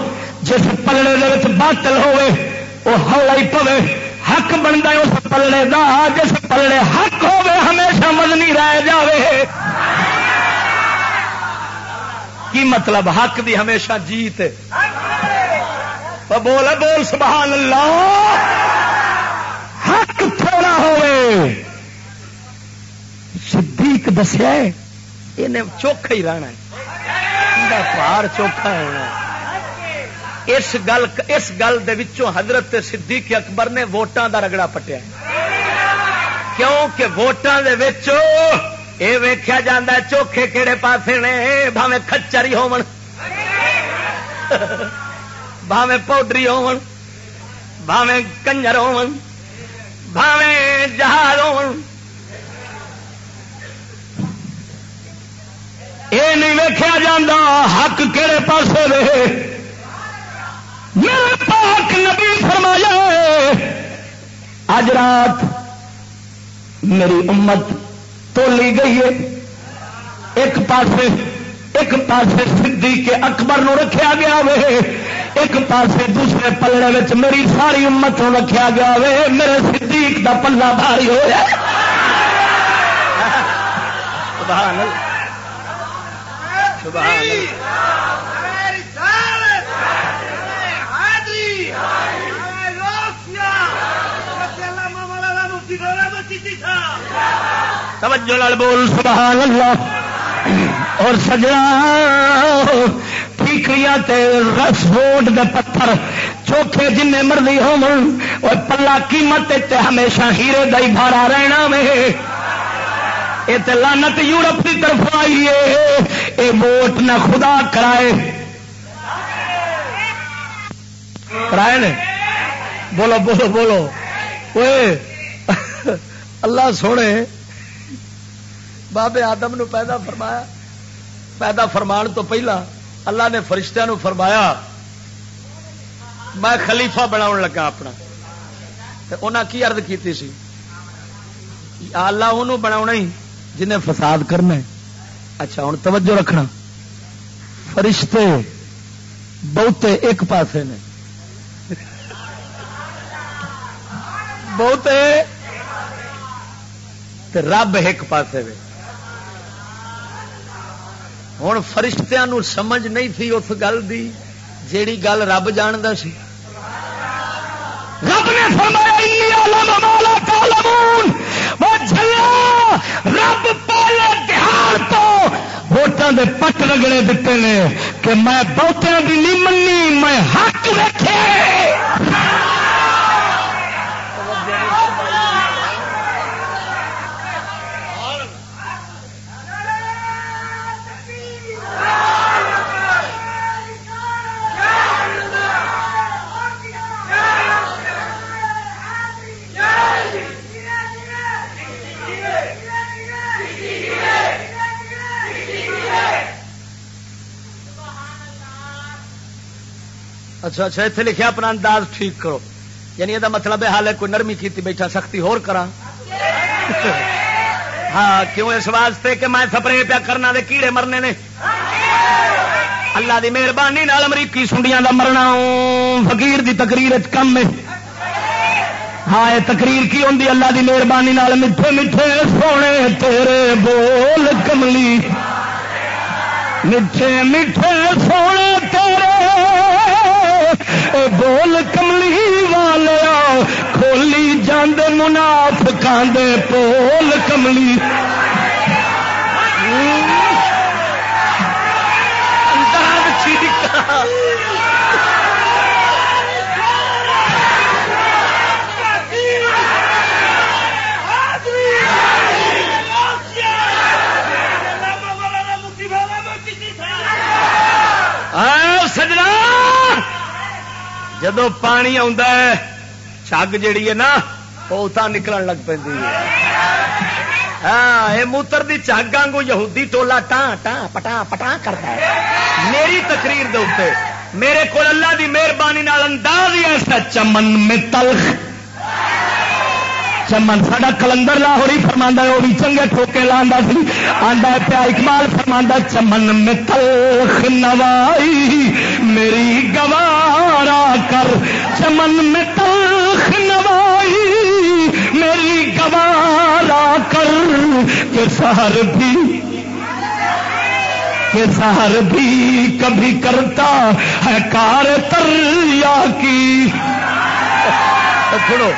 جس پلڑے دے باطل ہوئے وہ ہولا ہی پوے حق بنتا ہے، اس پلڑے دا، جس پلڑے حق ہوئے ہمیشہ مدنی رہ جاوے۔ کی مطلب؟ حق دی ہمیشہ جیت۔ بول بول سبحان اللہ۔ حق تھوڑا ہوئے صدیق دسیا چوکھا ہی رہنا ہے۔ پار چوکھا ہونا اس گل اس گل دے وچوں حضرت صدیق اکبر نے ووٹان دا رگڑا پٹیا کیوں کہ ووٹان دے وچوں اے ویکھیا جاندا ہے چوکھے کہڑے پاسے نے، بھاویں کھچر ہی ہون۔ بھاویں پاؤڈری ہون، بھاویں کنجر ہون، بھاویں جہاز ہون۔ یہ نہیں ویکیا جا حق کہڑے پاسے رہے میرے پاک نبی فرمایا اج رات میری امت تولی گئی ہے۔ ایک پاسے ایک پاسے سدھی کے اکبر نو رکھا گیا وے۔ ایک پاسے دوسرے پلڑے میری ساری امت نو رکھا گیا وے۔ میرے صدیق دا پلہ بھاری ہوا توجہ لال بول سبحان اللہ اور سجنا، ٹھیکریاں رس روڈ دے پتھر، چوکھے جن مرضی ہو پلا قیمت ہمیشہ ہیرے دئی بھارا رہنا میں یہ لانت یورپ کی طرف آئی ہے یہ ووٹ نہ خدا کرائے۔ کرائے نے؟ بولو بولو بولو۔ اللہ سونے بابے آدم نو پیدا فرمایا۔ پیدا فرمان تو پہلا اللہ نے فرشتہ نو فرمایا، میں خلیفہ بنا لگا اپنا۔ انہیں کی ارد کی سی؟ اللہ انہوں بنا ہی، جنہیں فساد کرنا اچھا ہوں توجہ رکھنا۔ فرشتے بہتے ایک پاسے نے۔ بہتے رب ایک پاسے میں ہوں فرشتیاں سمجھ نہیں تھی اس گل کی جیڑی گل رب جانتا سی۔ رب نے فرمایا رب پہلے دہار تو ووٹان دے پٹ رگڑے دیتے ہیں کہ میں بہتوں کی نہیں منی میں حق رکھے اچھا اچھا اتنے لکھا اپنا انداز ٹھیک کرو۔ یعنی یہ مطلب ہے حال ہے کوئی نرمی کی بیٹھا سختی ہور کرا ہاں کیوں اس واسطے کہ میں سپرے پیا کرنا دے کیڑے مرنے نے؟ اللہ دی مہربانی امریکی سنڈیاں دا مرنا فقیر دی تقریر کم ہے۔ ہاں یہ تقریر کی ہوں اللہ دی مہربانی میٹھے میٹھے سونے تیرے بول کملی۔ میٹھے میٹھے سونے تیرے بول کملی والیا کھو بولی جاندے مناف کاندے پول کملی سجنا جدو پانی آگ جیڑی ہے نا، وہ اتنا نکل لگ پی ہاں یہ موتر دی چگ آگو یہودی ٹولا ٹان ٹان پٹا پٹا کرتا ہے۔ میری تقریر دے میرے کو اللہ دی مہربانی انداز ہی ایسا چمن میں تلخ۔ چمن، ساڈا کلندر لاہوری فرما ہے وہ بھی چنگے ٹھوکے لانا سی۔ آدھا پیا اکمال فرما چمن میں تلخ نوائی میری گوارا کر۔ چمن میں تلخ نوائی میری گوارا کر۔ کہ سہر بھی، کہ سہر بھی کبھی کرتا ہے کار تریا کی۔ سنو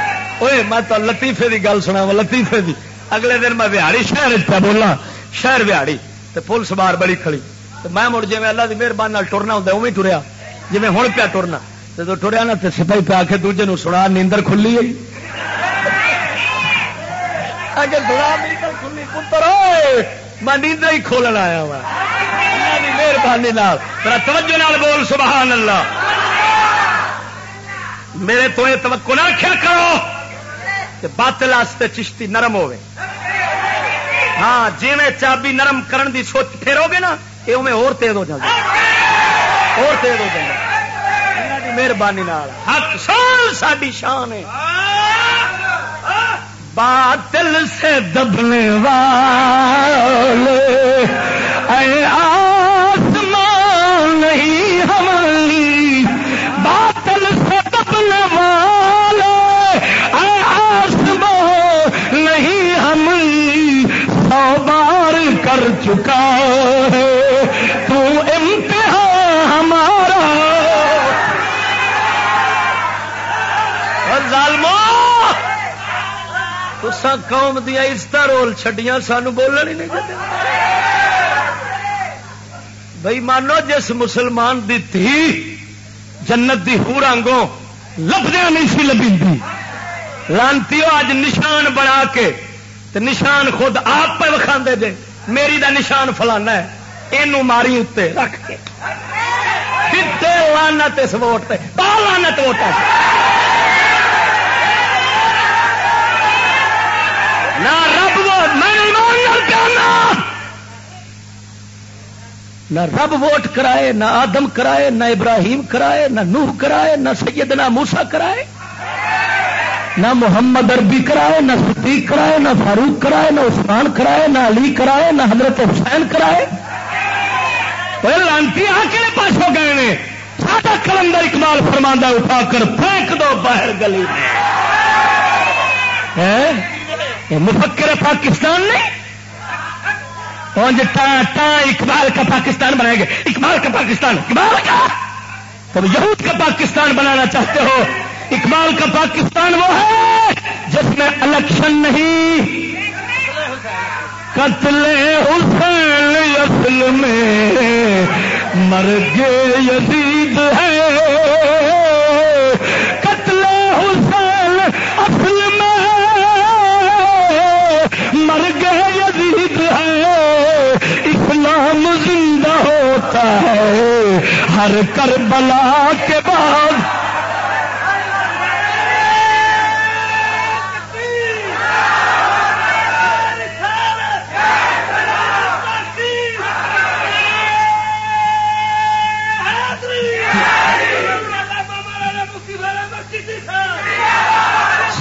میں تو لطیفے کی گل سنا لطیفے کی اگلے دن میں بہاڑی شہر پہ بولنا شہر بہاڑی تو پولیس بار بڑی کھڑی۔ تو میں مڑ جی اللہ کی مہربانی ٹرنا ہوں اوی ٹریا۔ جی ہوں پیا ٹرنا جب ٹریا نا تو سپاہی پہ آ کے دوجے سنا، نیندر کھلی ہے۔ میں نیندر ہی کھولنا آیا وا مہربانی توجہ بول، سبحان اللہ۔ میرے تو یہ توقع نہ کیا کرو۔ باطل واسطے چشتی نرم ہوے ہاں جی چابی نرم کرن دی سوچ پھیرو گے نا یہ میں اور تیز ہو جائے اور تیز ہو جائے مہربانی حق سال ساری شان ہے۔ باطل سے دبنے والے۔ اے آسمان کر چکا ہے۔ تو امتحان ہمارا۔ ظالمو تسا قوم دیا عزت رول چڈیاں سانو بولن ہی نہیں بھائی مانو، جس مسلمان دی تھی جنت دی ہورانگوں لبدیا نہیں سی لبی لانتی اج نشان بنا کے نشان خود آپ پہ وکھا دے میری دا نشان فلانا ہے۔ یہ ماری اتنے رکھ کے۔ لانت اس ووٹ پہ لانت ووٹ نہ رب ووٹ میں نہ رب ووٹ کرائے، نہ آدم کرائے، نہ ابراہیم کرائے، نہ نوح کرائے، نہ سیدنا موسا کرائے۔ نہ محمد عربی کرائے، نہ صدیق کرائے، نہ فاروق کرائے، نہ عثمان کرائے، نہ علی کرائے، نہ حضرت حسین کرائے۔ لانتی، آ کے پاس ہو گئے نے؟ ساڈا کلندر اقبال فرماندہ اٹھا کر پھینک دو باہر گلی مفکر پاکستان نے؟ اقبال کا پاکستان بنائیں گے اقبال کا پاکستان اقبال کا! تم یہود کا پاکستان بنانا چاہتے ہو؟ اقبال کا پاکستان وہ ہے جس میں الیکشن نہیں۔ قتل حسین اصل میں مرگ یزید ہے۔ قتل حسین اصل میں مرگ یزید ہے۔ اسلام زندہ ہوتا ہے۔ ہر کربلا کے بعد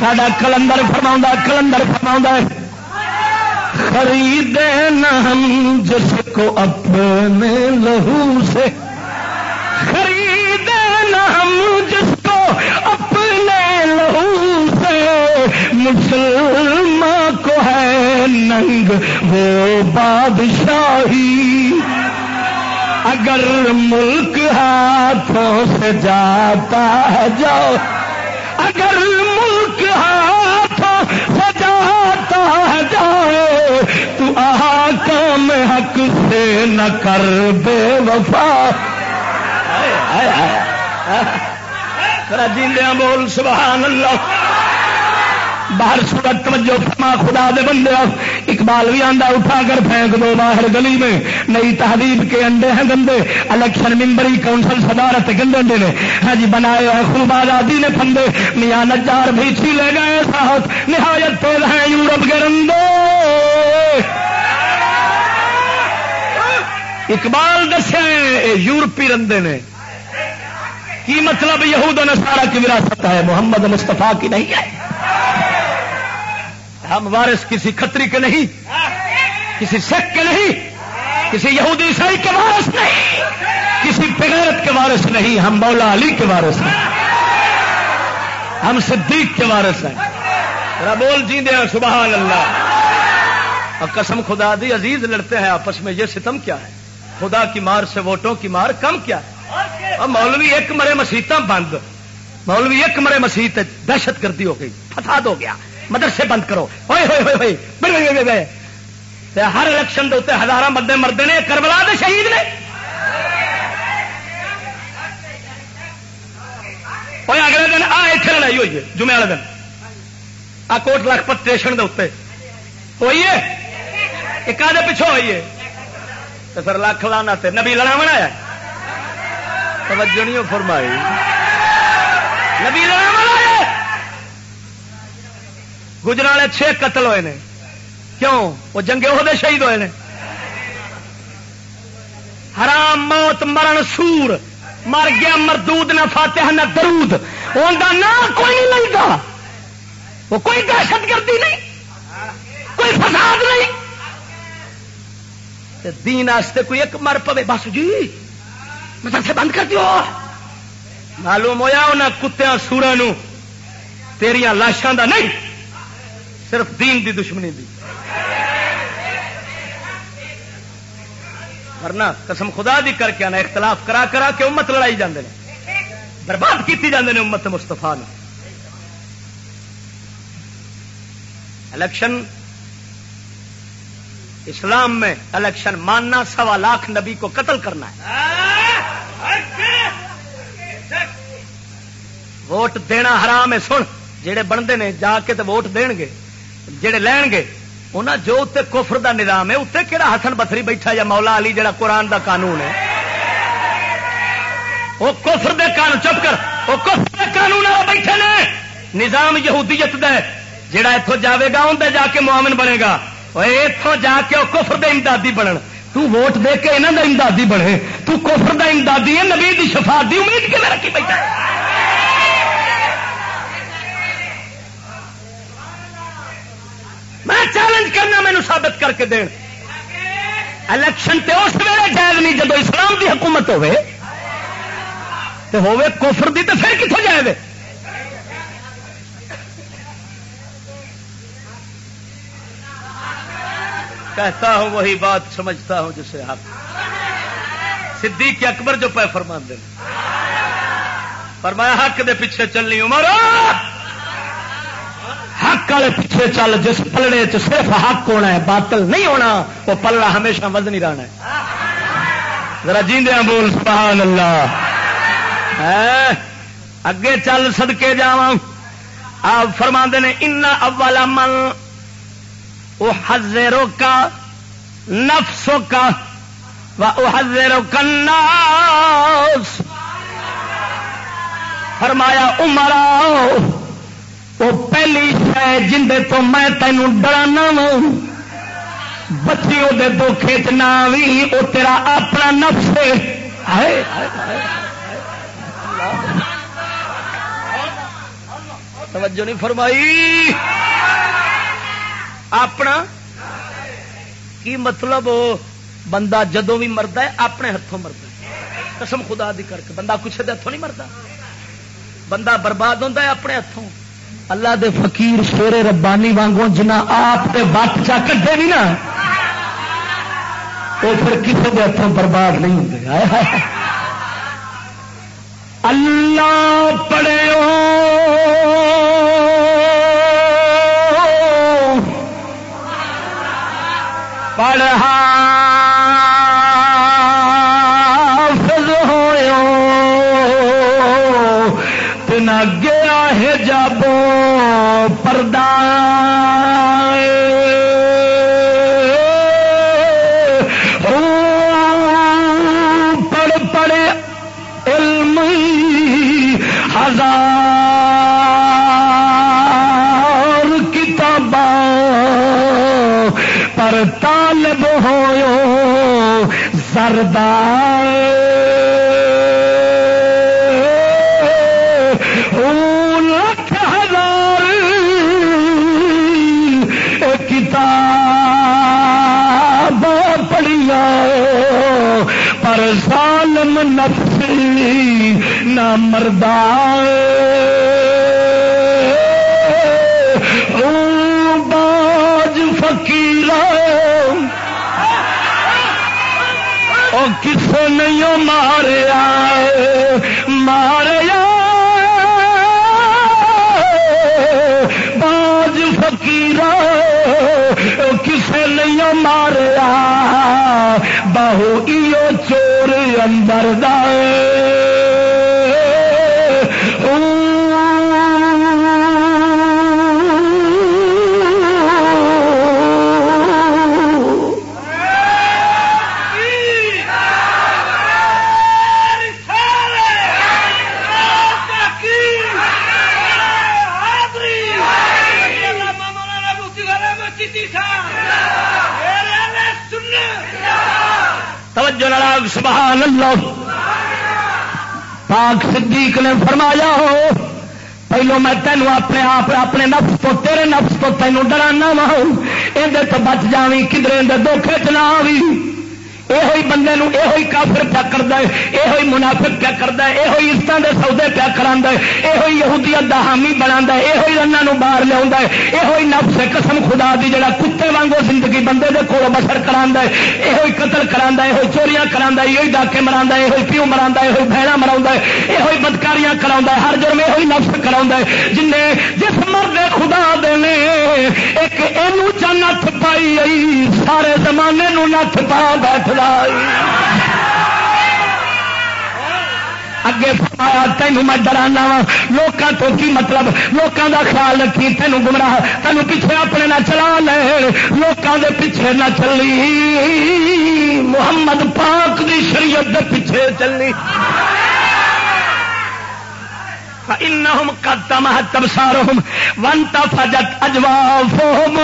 ساڈا کلندر فرما کلندر فرما خریدے نہ ہم جس کو اپنے لہو سے۔ خریدے نہ ہم جس کو اپنے لہو سے۔ مسلمان کو ہے ننگ وہ بادشاہی۔ اگر ملک ہاتھوں سے جاتا ہے، جاؤ۔ اگر ایک ہاتھ سجاتا ہے جائے، تو آہا کام حق سے نہ کر بے وفا۔ جیندیا بول، سبحان اللہ۔ باہر سورت توجہ فرما، خدا دے بندے۔ اقبال بھی آندا اٹھا کر پھینک دو باہر گلی میں۔ نئی تحریب کے انڈے ہیں گندے۔ الیکشن ممبری کونسل صدارت گندے انڈے نے۔ ہاں جی بنائے ہیں خوب آزادی نے پھندے۔ میاں نجار بھی چھی لے گئے ساتھ۔ نہایت تیز ہیں یورپ کے رندے۔ اقبال دسے یورپی رندے نے۔ کی مطلب یہود و نصارہ کی وراثت ہے؟ محمد مصطفیٰ کی نہیں ہے۔ ہم وارث کسی کھتری کے نہیں، کسی سکھ کے نہیں، کسی یہودی عیسائی کے وارث نہیں، کسی بغیرت کے وارث نہیں، ہم مولا علی کے وارث ہیں، ہم صدیق کے وارث ہیں۔ بول جی دیا سبحان اللہ۔ اور قسم خدا دی، عزیز لڑتے ہیں آپس میں، یہ ستم کیا ہے؟ خدا کی مار سے ووٹوں کی مار کم کیا ہے؟ اور مولوی ایک مرے مسیطا بند، مولوی ایک مرے مسیت دہشت گردی ہو گئی، فساد ہو گیا۔ مدرسے بند کرو۔ ہوئے ہوئے ہوئے ہوئے۔ ہر الیکشن کے اتنے ہزار بندے مرد نے، کربلا دے شہید نے۔ اگلے دن آ اتنے لڑائی ہوئی ہے، جمعے والے دن۔ آ کوٹ لکھپت اسٹیشن کے اتنے ہوئی ہے؟ ایک آدھے پچھو ہوئی ہے؟ تو پھر لکھ لانا نبی لڑا بنایا توجہ نہیں فرمائی۔ نبی لڑا بنایا گجر والے چھ قتل ہوئے نے۔ کیوں؟ وہ جنگے وہ شہید ہوئے نے۔ حرام موت، مرن سور، مر گیا مردود، نہ فاتح نہ درود۔ ان کا نام کوئی نہیں لگتا وہ کوئی دہشت گردی نہیں۔ کوئی فساد نہیں۔ دین آستے کوئی ایک مر پوے۔ بس جی مطلب سے بند کر دیو۔ معلوم ہوا انہیں کتیا سورا تیریا لاشاں دا نہیں۔ صرف دین دی دشمنی دی۔ ورنہ قسم خدا دی کر کے آنا، اختلاف کرا کرا کے امت لڑائی جاندے نے۔ برباد کیتی جاندے نے امت مستفا نے الیکشن، اسلام میں الیکشن ماننا، سوا لاکھ نبی کو قتل کرنا ہے۔ ووٹ دینا حرام ہے، سن جہے بنتے ہیں جا کے تو ووٹ دین گے۔ جڑے لین گے انہیں جو اتنے کفر دا نظام ہے اتنے کہڑا حسن بتری بیٹھا یا مولا علی جڑا قرآن دا قانون ہے؟ وہ کفر دے قانون چپ کر وہ کفر دے قانون بیٹھے نے۔ نظام یہودیت دا جڑا اتوں جاوے گا اندر جا کے معامن بنے گا۔ اتوں جا کے وہ کفر دے امدادی بنن۔ تو ووٹ دے کے انہوں دا امدادی بنے۔ تو کفر دا امدادی ہے، نبی دی شفا دی امید کے رکھی بیٹھا میں چیلنج کرنا مینو ثابت کر کے دین۔ الیکشن تے اس ویلے جائز نہیں جب اسلام دی حکومت ہوے تو ہوے کوفر دی تو پھر کتوں جائے گا کہتا ہوں وہی بات، سمجھتا ہوں جسے حق۔ صدیق اکبر جو پہ فرمان دیں فرمایا حق دے پیچھے چلنی عمر۔ حق والے پیچھے چل، جس پلڑے چ صرف حق ہونا ہے، باطل نہیں ہونا، وہ پلڑا ہمیشہ مد نہیں رہنا ذرا جیندیا بول، سبحان اللہ۔ اگے چل سدکے جا آپ فرما نے، ان اول من وہ ہزروں کا نفسوں کا وہ ہزروں کا فرمایا عمرہ وہ پہلی شہ جن تو میں تینوں ڈرانا وا بچی وہ دکھے چ بھی وہ تیرا اپنا نفس توجہ نہیں فرمائی۔ اپنا کی مطلب؟ بندہ جدو بھی مرد ہے، اپنے ہاتھوں مرد قسم خدا دی کر کے، بندہ کچھ ہاتھوں نہیں مرتا بندہ برباد ہوتا ہے اپنے ہاتھوں اللہ دے فقیر سورے ربانی وانگوں جنہ آپ کے بٹ چا کٹے بھی نا، وہ پھر کسی کے ہاتھوں برباد نہیں ہوتے اللہ پڑھو پڑھا۔ سردار لکھ ہزار۔ کتاب پڑھیا پر سالم نفسی نہ مردار کسے نہیں ماریا ماریا۔ باج فکیر کسے نہیں ماریا۔ بہو ایو چور اندر دے پاک صدیق نے فرمایا ہو، پہلو میں تینوں اپنے آپ، اپنے نفس تو، تیرے نفس تو تینوں ڈرانا وا یہ تو بچ جاوی کدھر دھوکھے چلا بھی یہ بندے یہ کافر پیا کرتا ہے یہ منافق پیا کرتا ہے یہ عزت کے سودے پیا کرا یہ یہودیت کا حامی بنا یہ رنگ باہر لیا یہ نفس قسم خدا دی جڑا کتے وانگو زندگی بندے دے کول بسر کرا یہ قتل کرا یہ چوریاں کرا یہ ڈاکے مرا یہ پیو مرا یہ بہنا مرا یہ بدکاریاں کرا ہے ہر جرم یہ نفس کرا ہے جن جس مرد خدا دے ایک یہ نت پائی سارے زمانے نت پا بیٹھ لائی۔ اگے فرمایا، تینوں میں ڈرانا وا۔ لوگوں تو کی مطلب؟ لوگوں کا خیال رکھی، تینوں گمراہ۔ تینوں پیچھے اپنے نہ چلا لے لوگوں دے پیچھے نہ چلی۔ محمد پاک دی شریعت دے پیچھے چلی۔ انہم قدم تبصارہم وانتفجت اجوافہم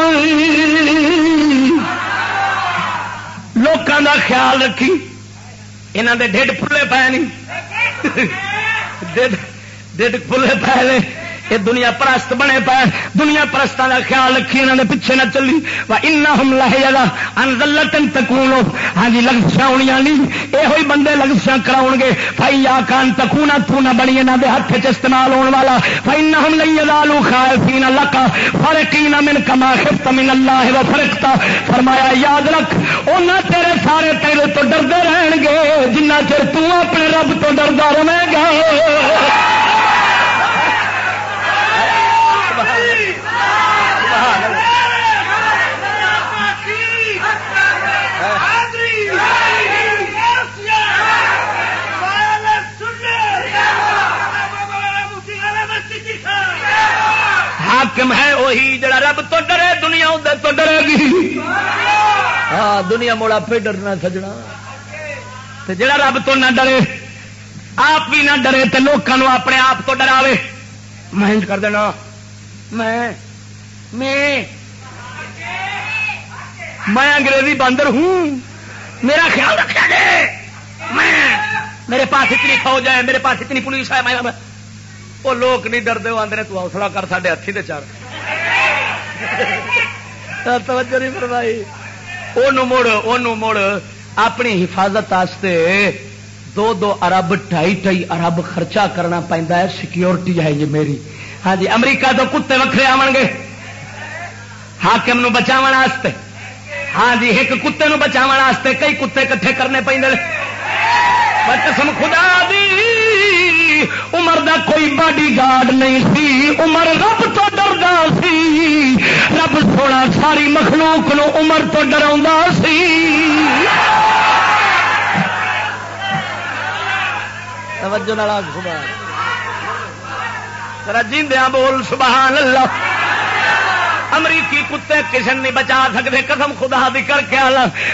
لوگوں کا خیال رکھی۔ یہاں دے ڈیڈ پھلے پے نہیں ڈیڈ پھلے پے یہ دنیا پرست بنے پے، دنیا پرستوں کا خیال رکھی انہوں نے پیچھے نہ چلی۔ ان لہے جگہ انزلتن تکون ہاں جی لگسیاں ہونی نہیں۔ یہ بندے لگسیاں کراؤ گے فائی یا کان تکونا، تو نہ بنی یہاں دے ہاتھ چ استعمال ہونے والا۔ فائی نہ ہم لئی لالو خائفین لکا فرقین من کما خفت من اللہ و فرقتا فرمایا، یاد رکھ انہاں تیرے سارے تیرے تو ڈردے رہن گے جنہ چر تو اپنے رب تو ڈردا رہے گا حاکم ہے وہی جڑا رب تو ڈرے، دنیا ادھر تو ڈرے گی۔ ہاں دنیا موڑا پہ ڈرنا سجنا۔ جڑا رب تو نہ ڈرے، آپ بھی نہ ڈرے تو لوگوں اپنے آپ تو ڈراوے۔ میں کر دینا۔ میں میں میں انگریزی باندر ہوں۔ میرا خیال رکھا جائے۔ میں، میرے پاس اتنی فوج ہے، میرے پاس اتنی پولیس ہے، میں وہ لوگ نہیں ڈرتے، وہ آدھے تو حوصلہ کر سارے ہاتھی دے چار۔ توجہ نہیں فرمائی۔ مڑ مڑ، اپنی حفاظت آستے دو دو ارب ڈائی ڈائی ارب خرچہ کرنا پہنتا ہے۔ سیکورٹی ہے یہ میری۔ ہاں جی امریکہ تو کتے وکھرے آن گے۔ ہاکم بچاو ہاں جی ایک کتے بچاو کئی کتے کٹھے کرنے پہ قسم خدا دی۔ سی عمر دا کوئی باڈی گارڈ نہیں سی۔ عمر رب تو ڈردا سی۔ رب سونا ساری مخلوق نو عمر تو ڈرا سی۔ توجہ نال جیندیا بول سبحان اللہ امریکی کتے کسی نہیں بچا سکتے قسم خدا دی کر کے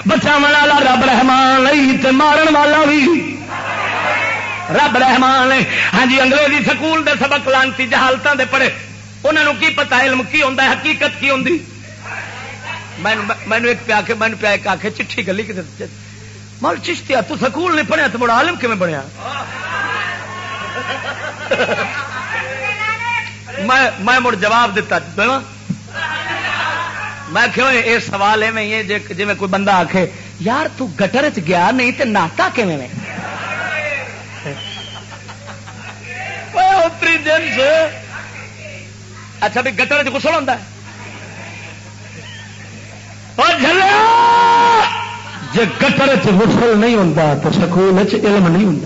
بچا والا رب رحمان تے مارن والا بھی رب رحمان نے. ہاں جی انگریزی سکول دے سبق لانتی جہالتوں دے پڑھے. انہوں کی پتا علم کی ہوں حقیقت کی ہوں مینو ایک پیا کے مینو پیا ایک آخ چٹھی گلی کتنے مل چشتیا تو سکول نہیں پڑھیا، تو مڑا عالم کیون بنیا؟ میں مڑ جواب دیتا میں کیوں یہ سوال ہے جی میں کوئی بندہ آخ یار تو گٹر چ گیا نہیں تو ناتا کیون جنس اچھا بھی گٹر چسل ہوتا ہے جی گٹر چسل نہیں ہوتا تو سکول علم نہیں ہوں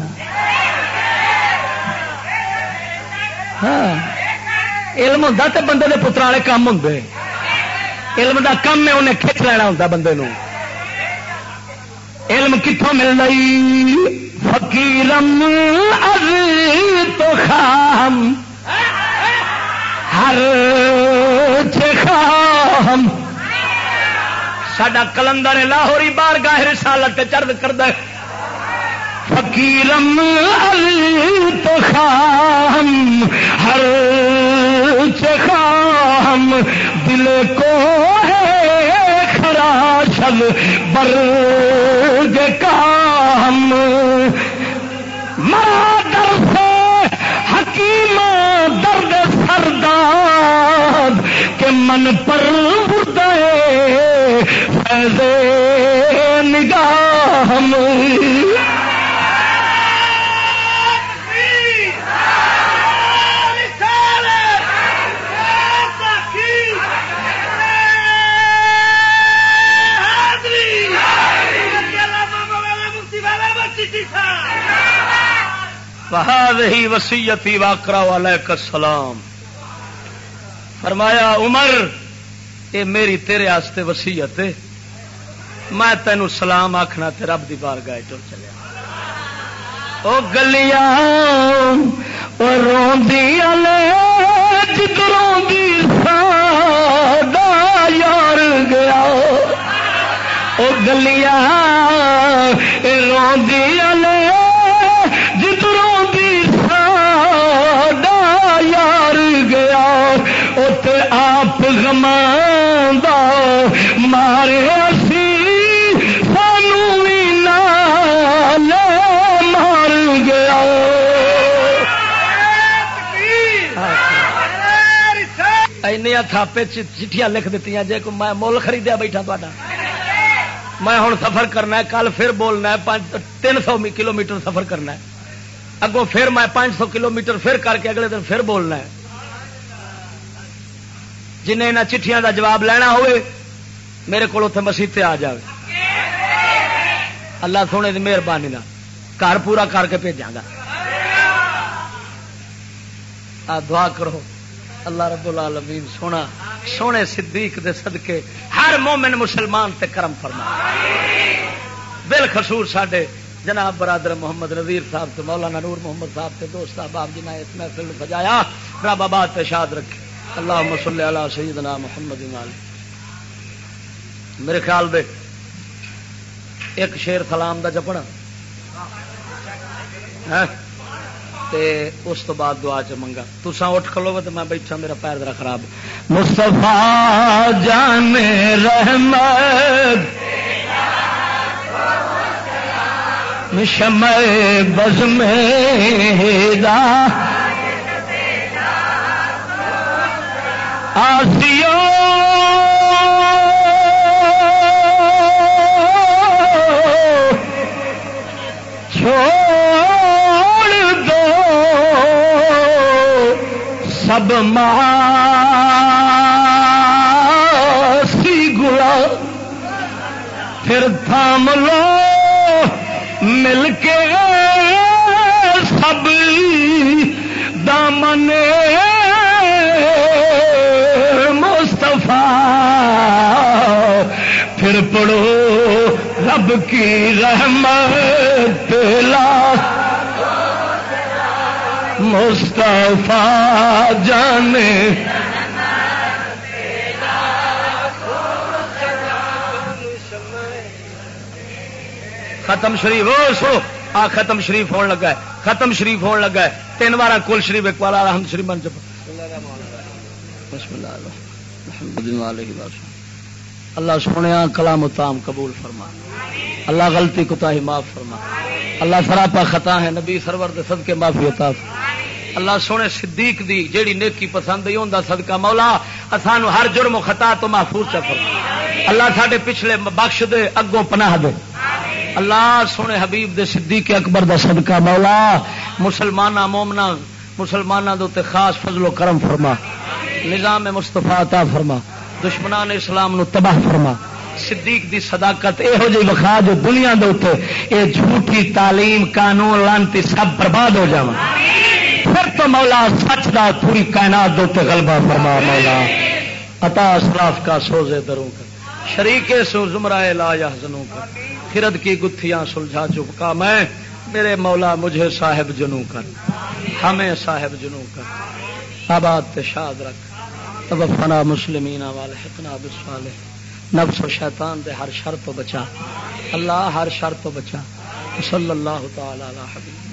ہاں علم ہوں تو بندے کے پتر والے کام ہوں علم دا کم ہے انہیں کھچ لینا ہوں بندے نو علم کتوں مل رہی فکیرم تو خام۔ ہر خام۔ سڈا کلندر لاہوری بار گاہ رسالت چرد کرد فکیرم تو خام۔ ہر خام۔ دل کو ہے خرا شل کے من پر بردے فیض نگاہ ہی وسیعتی واکرا والا سلام فرمایا، عمر، یہ میری تیرے آستے وسیعت میں تینوں سلام آخنا تے رب دی بار گائے چل چلے وہ گلیاں روندی جدروں ساڈا یار گیا۔ وہ گلیاں روندی آپ مارے سانو مار گیا۔ تھاپے چٹھیاں لکھ دیتی جی کو میں مل خریدیا بیٹھا تا میں ہوں سفر کرنا ہے، کل پھر بولنا ہے تین سو کلو میٹر سفر کرنا ہے۔ اگوں پھر میں پانچ سو کلو میٹر پھر کر کے اگلے دن پھر بولنا ہے۔ جنہیں یہاں چٹھیاں دا جواب لینا ہوئے، میرے کو مسیح آ جائے اللہ سونے کی مہربانی گھر پورا کر کے بھیجا گا۔ دعا کرو، اللہ رب العالمین سونا، سونے صدیق دے صدقے ہر مومن مسلمان تے کرم فرما۔ بل خسور سڈے جناب برادر محمد نظیر صاحب سے مولانا نور محمد صاحب سے دوست احباب جنہیں اس محفل سجایا رب آباد شاد رکھے۔ اللہ مسلح مسل سیدنا محمد میرے خیال دے، ایک شیر سلام دا چپنا ہاں؟ اس تو بعد دعا چ منگا. تسا اٹھ کلو تو میں بیٹھا، میرا پیر ذرا خراب. مصطفیٰ جان رحمت شمع بز میں دا آسیو چھوڑ دو سب سی گلا پھر تھام لو مل کے پڑھو، رب کی رحمت لا مستفا جانے۔ ختم شریف ہو سو آ ختم شریف ہون لگا ہے، ختم شریف ہون لگا ہے۔ تین بار کل شریف، ایک بار ہم شریف من چپ اللہ۔ اللہ سونے کلام تام قبول فرما۔ اللہ غلطی کتا ہی معاف فرما۔ اللہ سراپا خطا ہے، نبی سرور دے صدقے معافی عطا اللہ سونے صدیق دی جیڑی نیکی پسند ہی ہوندا صدقہ مولا، اسانو ہر جرم و خطا تو محفوظ چ فرما۔ اللہ ساڈے پچھلے بخش دے اگوں پناہ دے۔ اللہ سونے حبیب دے صدیق اکبر دا صدقہ مولا، مسلمانہ مومنا مسلمانہ دے خاص فضل و کرم فرما۔ نظام مستفا عطا فرما۔ دشمنان اسلام نو تباہ فرما۔ صدیق دی صداقت یہو جی وکھا جو دنیا دے اتنے اے جھوٹی تعلیم، قانون، لانتی سب برباد ہو جا پھر تو مولا سچ دا پوری کائنات دے غلبہ فرما، مولا۔ عطا اسلاف کا سوزے دروں کا۔ شریک سو زمرہ لا یا زنوں کا۔ خرد کی گتھیاں سلجھا چپکا میں، میرے مولا، مجھے صاحب جنو کر ہمیں صاحب جنو کر آباد شاد رکھ۔ توفنا مسلمین والحقنا بالصالح. نفس و شیطان دے ہر شر تو بچا. اللہ ہر شر تو بچا. صلی اللہ تعالی علی حبیب.